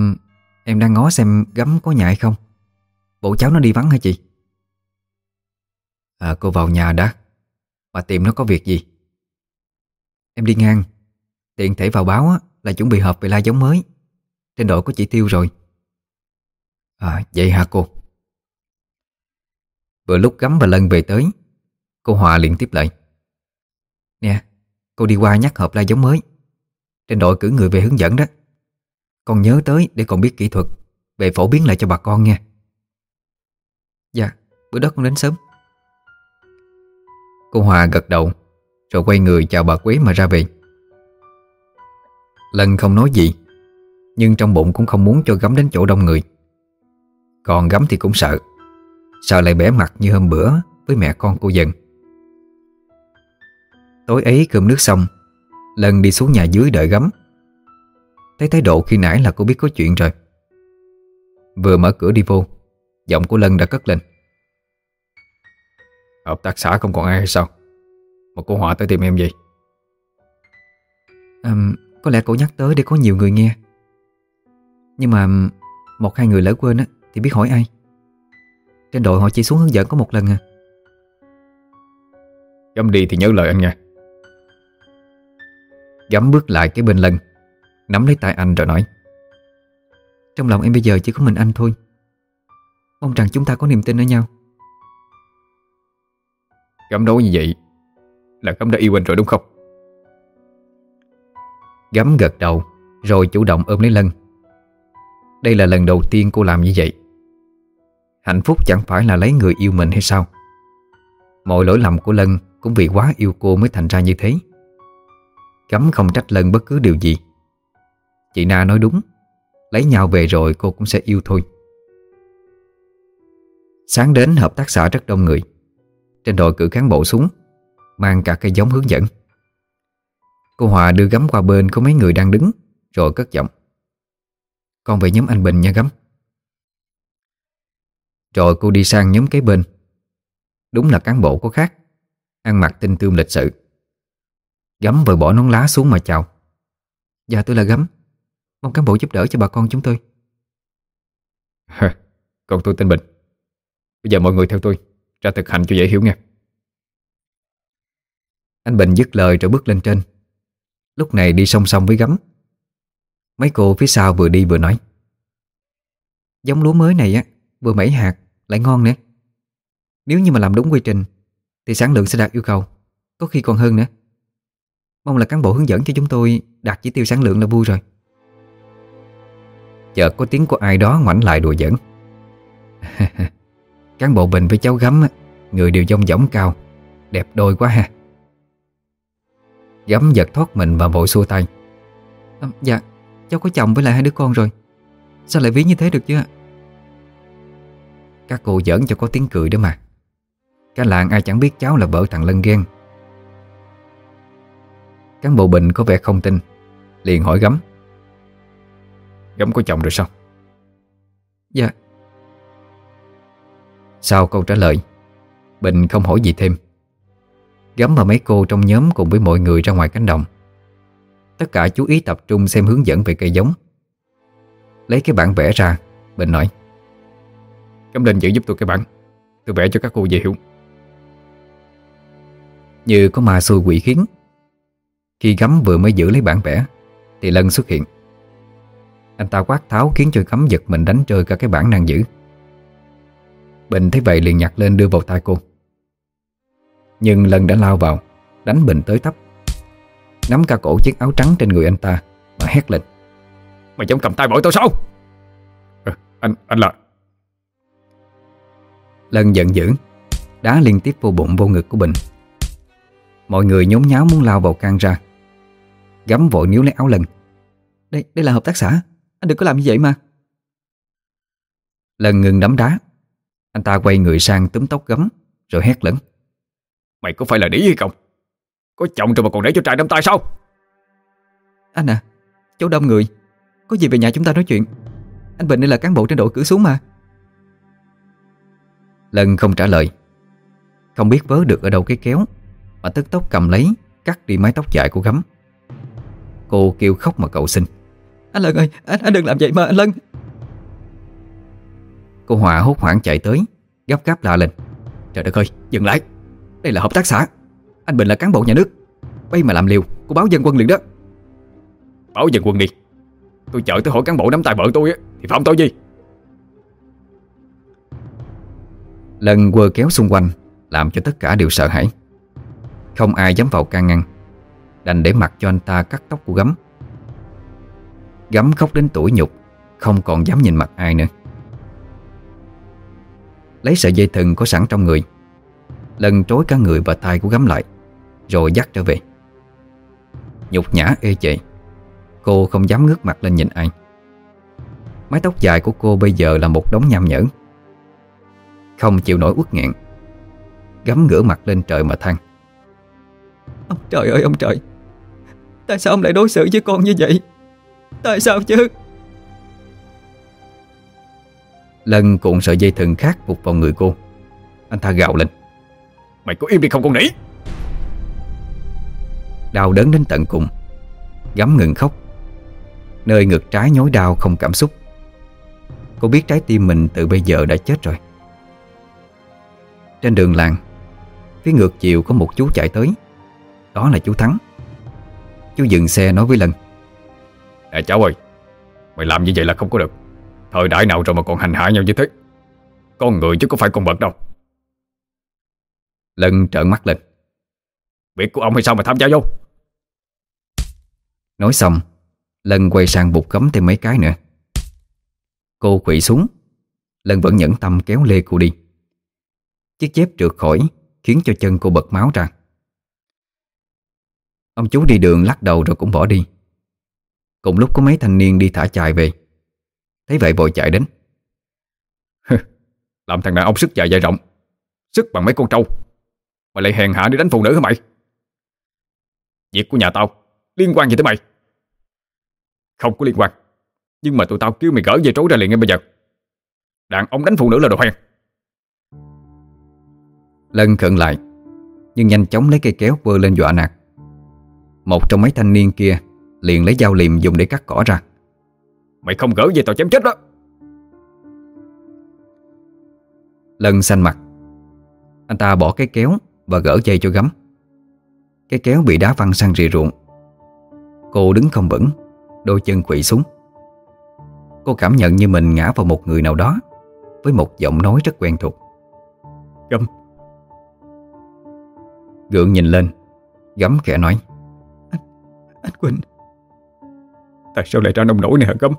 em đang ngó xem gấm có nhà hay không. Bộ cháu nó đi vắng hả chị? À cô vào nhà đã. Mà tìm nó có việc gì? Em đi ngang. Tiện thể vào báo á, là chuẩn bị họp về la giống mới. Trên đội có chỉ tiêu rồi. À vậy hả cô? Vừa lúc gắm và Lân về tới Cô Hòa liền tiếp lại Nè Cô đi qua nhắc họp la giống mới. Trên đội cử người về hướng dẫn đó. Con nhớ tới để còn biết kỹ thuật Về phổ biến lại cho bà con nha Dạ Bữa đó con đến sớm. Cô Hòa gật đầu Rồi quay người chào bà Quế mà ra về. Lân không nói gì Nhưng trong bụng cũng không muốn cho gắm đến chỗ đông người. Còn gắm thì cũng sợ Sợ lại bẻ mặt như hôm bữa Với mẹ con cô dần Tối ấy cơm nước xong Lân đi xuống nhà dưới đợi gắm Thấy thái độ khi nãy là cô biết có chuyện rồi. Vừa mở cửa đi vô Giọng của Lân đã cất lên. Hợp tác xã không còn ai hay sao? Một cô họa tới tìm em gì? À, có lẽ cô nhắc tới để có nhiều người nghe. Nhưng mà Một hai người lỡ quên á Thì biết hỏi ai. Trên đội họ chỉ xuống hướng dẫn có một lần à. Gắm đi thì nhớ lời anh nha. Gắm bước lại cái bên lân Nắm lấy tay anh rồi nói. Trong lòng em bây giờ chỉ có mình anh thôi. Mong rằng chúng ta có niềm tin ở nhau. Gắm nói như vậy Là Gắm đã yêu anh rồi đúng không Gắm gật đầu, Rồi chủ động ôm lấy Lân. Đây là lần đầu tiên cô làm như vậy. Hạnh phúc chẳng phải là lấy người yêu mình hay sao? Mọi lỗi lầm của Lân Cũng vì quá yêu cô mới thành ra như thế. Gắm không trách Lân bất cứ điều gì. Chị Na nói đúng, Lấy nhau về rồi cô cũng sẽ yêu thôi. Sáng đến, hợp tác xã rất đông người. Trên đội cử cán bộ xuống, Mang cả cây giống hướng dẫn. Cô Hòa đưa gắm qua bên có mấy người đang đứng Rồi cất giọng. Con về nhóm anh Bình nha gắm Rồi cô đi sang nhóm kế bên. Đúng là cán bộ có khác Ăn mặc tinh tươm lịch sự. Gắm vừa bỏ nón lá xuống mà chào. Dạ tôi là Gắm Mong cán bộ giúp đỡ cho bà con chúng tôi. Còn tôi tên Bình. Bây giờ mọi người theo tôi Ra thực hành cho dễ hiểu nha. Anh Bình dứt lời rồi bước lên trên Lúc này đi song song với gấm. Mấy cô phía sau vừa đi vừa nói. Giống lúa mới này á, Vừa mẩy hạt, lại ngon nữa Nếu như mà làm đúng quy trình, Thì sản lượng sẽ đạt yêu cầu. Có khi còn hơn nữa. Mong là cán bộ hướng dẫn cho chúng tôi Đạt chỉ tiêu sản lượng là vui rồi. Chợt có tiếng của ai đó ngoảnh lại đùa giỡn. Cán bộ Bình với cháu gấm Người đều dông dỏng cao, Đẹp đôi quá ha. Gắm giật thoát mình và vội xua tay. À, Dạ Cháu có chồng với lại hai đứa con rồi. Sao lại ví như thế được chứ Các cô giỡn cho có tiếng cười đó mà. Cả làng ai chẳng biết cháu là vợ thằng Lân ghen. Cán bộ Bình có vẻ không tin Liền hỏi gắm Gắm có chồng rồi sao? Dạ. Sau câu trả lời Bình không hỏi gì thêm Gắm và mấy cô trong nhóm cùng với mọi người ra ngoài cánh đồng. Tất cả chú ý tập trung xem hướng dẫn về cây giống. Lấy cái bản vẽ ra, Bình nói. Cấm lên giữ giúp tôi cái bản Tôi vẽ cho các cô dễ hiểu. Như có ma xui quỷ khiến, Khi gắm vừa mới giữ lấy bản vẽ, Thì Lân xuất hiện. Anh ta quát tháo khiến cho gắm giật mình đánh rơi cả cái bản đang giữ. Bình thấy vậy liền nhặt lên đưa vào tay cô. Nhưng Lân đã lao vào Đánh Bình tới tấp. Nắm cả cổ chiếc áo trắng trên người anh ta Mà hét lên. Mày chống cầm tay bội tôi sao? À, Anh anh là Lân giận dữ Đá liên tiếp vô bụng vô ngực của Bình Mọi người nhốn nháo muốn lao vào can ra. Gắm vội níu lấy áo Lân. Đây đây là hợp tác xã Anh đừng có làm như vậy mà. Lân ngừng đấm đá. Anh ta quay người sang túm tóc gấm Rồi hét lớn. Mày có phải là đĩ hay không? Có chồng rồi mà còn để cho trai đâm tay sao? Anh à Cháu đông người. Có gì về nhà chúng ta nói chuyện. Anh Bình đây là cán bộ trên đội cử xuống mà. Lân không trả lời. Không biết vớ được ở đâu cái kéo Mà tức tốc cầm lấy Cắt đi mái tóc dài của gắm Cô kêu khóc mà cầu xin. Anh Lân ơi anh, anh đừng làm vậy mà anh Lân. Cô Hòa hốt hoảng chạy tới Gấp gáp la lên. Trời đất ơi dừng lại Đây là hợp tác xã. Anh Bình là cán bộ nhà nước. Bây mà làm liều Cô báo dân quân liền đó. Báo dân quân đi. Tôi chợ tới hỏi cán bộ nắm tay vợ tôi á Thì phạm tôi gì? Lần quơ kéo xung quanh Làm cho tất cả đều sợ hãi. Không ai dám vào can ngăn Đành để mặc cho anh ta cắt tóc của gấm. Gấm khóc đến tuổi nhục Không còn dám nhìn mặt ai nữa. Lấy sợi dây thừng có sẵn trong người Lần trối cả người và tay của gấm lại Rồi dắt trở về. Nhục nhã ê chệ Cô không dám ngước mặt lên nhìn ai. Mái tóc dài của cô bây giờ là một đống nham nhở. Không chịu nổi uất nghẹn Gấm ngửa mặt lên trời mà than. Ông trời ơi ông trời Tại sao ông lại đối xử với con như vậy? Tại sao chứ? Lần cuộn sợi dây thừng khác buộc vào người cô. Anh ta gào lên Mày có im đi không con nỉ? Đau đớn đến tận cùng Gắm ngừng khóc. Nơi ngực trái nhói đau không cảm xúc. Cô biết trái tim mình từ bây giờ đã chết rồi. Trên đường làng Phía ngược chiều có một chú chạy tới. Đó là chú Thắng. Chú dừng xe nói với Lân. Nè cháu ơi Mày làm như vậy là không có được. Thời đại nào rồi mà còn hành hạ nhau như thế? Con người chứ có phải con vật đâu Lân trợn mắt lên. Việc của ông hay sao mà tham gia vô? Nói xong, Lân quay sang bục cấm thêm mấy cái nữa. Cô quỵ xuống. Lân vẫn nhẫn tâm kéo lê cô đi. Chiếc dép trượt khỏi Khiến cho chân cô bật máu ra. Ông chú đi đường lắc đầu rồi cũng bỏ đi. Cùng lúc có mấy thanh niên đi thả chài về. Thấy vậy vội chạy đến. Làm thằng đàn ông sức dài dài rộng, Sức bằng mấy con trâu. Mà lại hèn hạ đi đánh phụ nữ hả mày? Việc của nhà tao Liên quan gì tới mày? Không có liên quan. Nhưng mà tụi tao kêu mày gỡ dây trối ra liền ngay bây giờ. Đàn ông đánh phụ nữ là đồ hoen Lân khẩn lại Nhưng nhanh chóng lấy cây kéo vơ lên dọa nạt Một trong mấy thanh niên kia Liền lấy dao liềm dùng để cắt cỏ ra. Mày không gỡ dây tao chém chết đó. Lân xanh mặt. Anh ta bỏ cái kéo Và gỡ dây cho gắm Cái kéo bị đá văng sang rì ruộng. Cô đứng không vững Đôi chân quỵ xuống. Cô cảm nhận như mình ngã vào một người nào đó Với một giọng nói rất quen thuộc. Gấm. Gượng nhìn lên Gấm khẽ nói. Anh Quỳnh. Tại sao lại ra nông nổi này hả Gấm?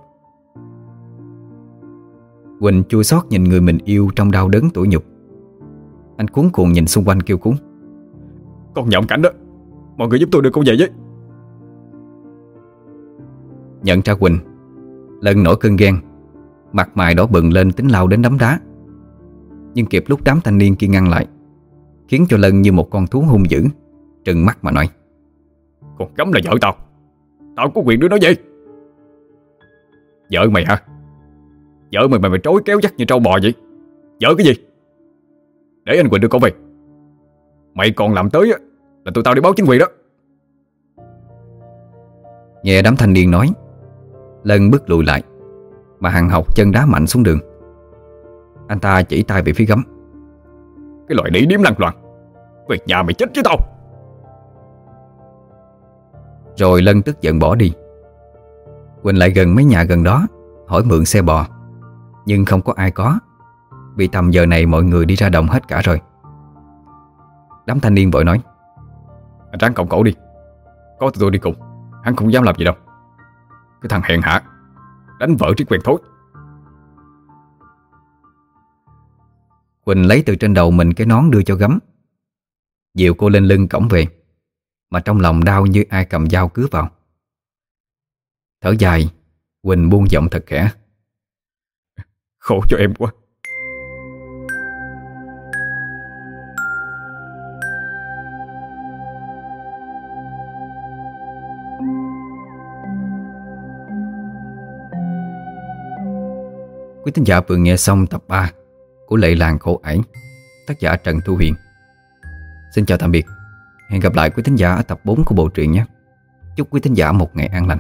Quỳnh chua xót nhìn người mình yêu Trong đau đớn tủi nhục Anh cuốn cuồng nhìn xung quanh kêu cuốn. Con nhà ông Cảnh đó. Mọi người giúp tôi đưa cô về với Nhận ra Quỳnh Lân nổi cơn ghen. Mặt mày đỏ bừng lên tính lao đến đấm đá. Nhưng kịp lúc đám thanh niên kia ngăn lại Khiến cho Lân như một con thú hung dữ Trừng mắt mà nói. Con Gấm là vợ tao. Tao có quyền đưa nó về. Vợ mày hả? Vợ mày mày mày trối kéo dắt như trâu bò vậy. Vợ cái gì Để anh Quỳnh đưa con về. Mày còn làm tới á Là tụi tao đi báo chính quyền đó. Nghe đám thanh niên nói Lân bước lùi lại Mà hàng học chân đá mạnh xuống đường. Anh ta chỉ tay về phía gấm. Cái loại đĩ điếm lăng loạn Về nhà mày chết với tao. Rồi Lân tức giận bỏ đi. Quỳnh lại gần mấy nhà gần đó Hỏi mượn xe bò. Nhưng không có ai có Vì tầm giờ này mọi người đi ra đồng hết cả rồi. Đám thanh niên vội nói Anh ráng cổng cổ đi. Có tụi tôi đi cùng. Hắn không dám làm gì đâu. Cái thằng hèn hạ. Đánh vợ trí quyền thối Quỳnh lấy từ trên đầu mình cái nón đưa cho gấm. Dịu cô lên lưng cổng về Mà trong lòng đau như ai cầm dao cứa vào. Thở dài Quỳnh buông giọng thật khẽ. Khổ cho em quá Quý thính giả vừa nghe xong tập 3 Của Lệ Làng Khổ Ải, Tác giả Trần Thu Huyền. Xin chào tạm biệt. Hẹn gặp lại quý thính giả ở tập 4 của bộ truyện nhé. Chúc quý thính giả một ngày an lành.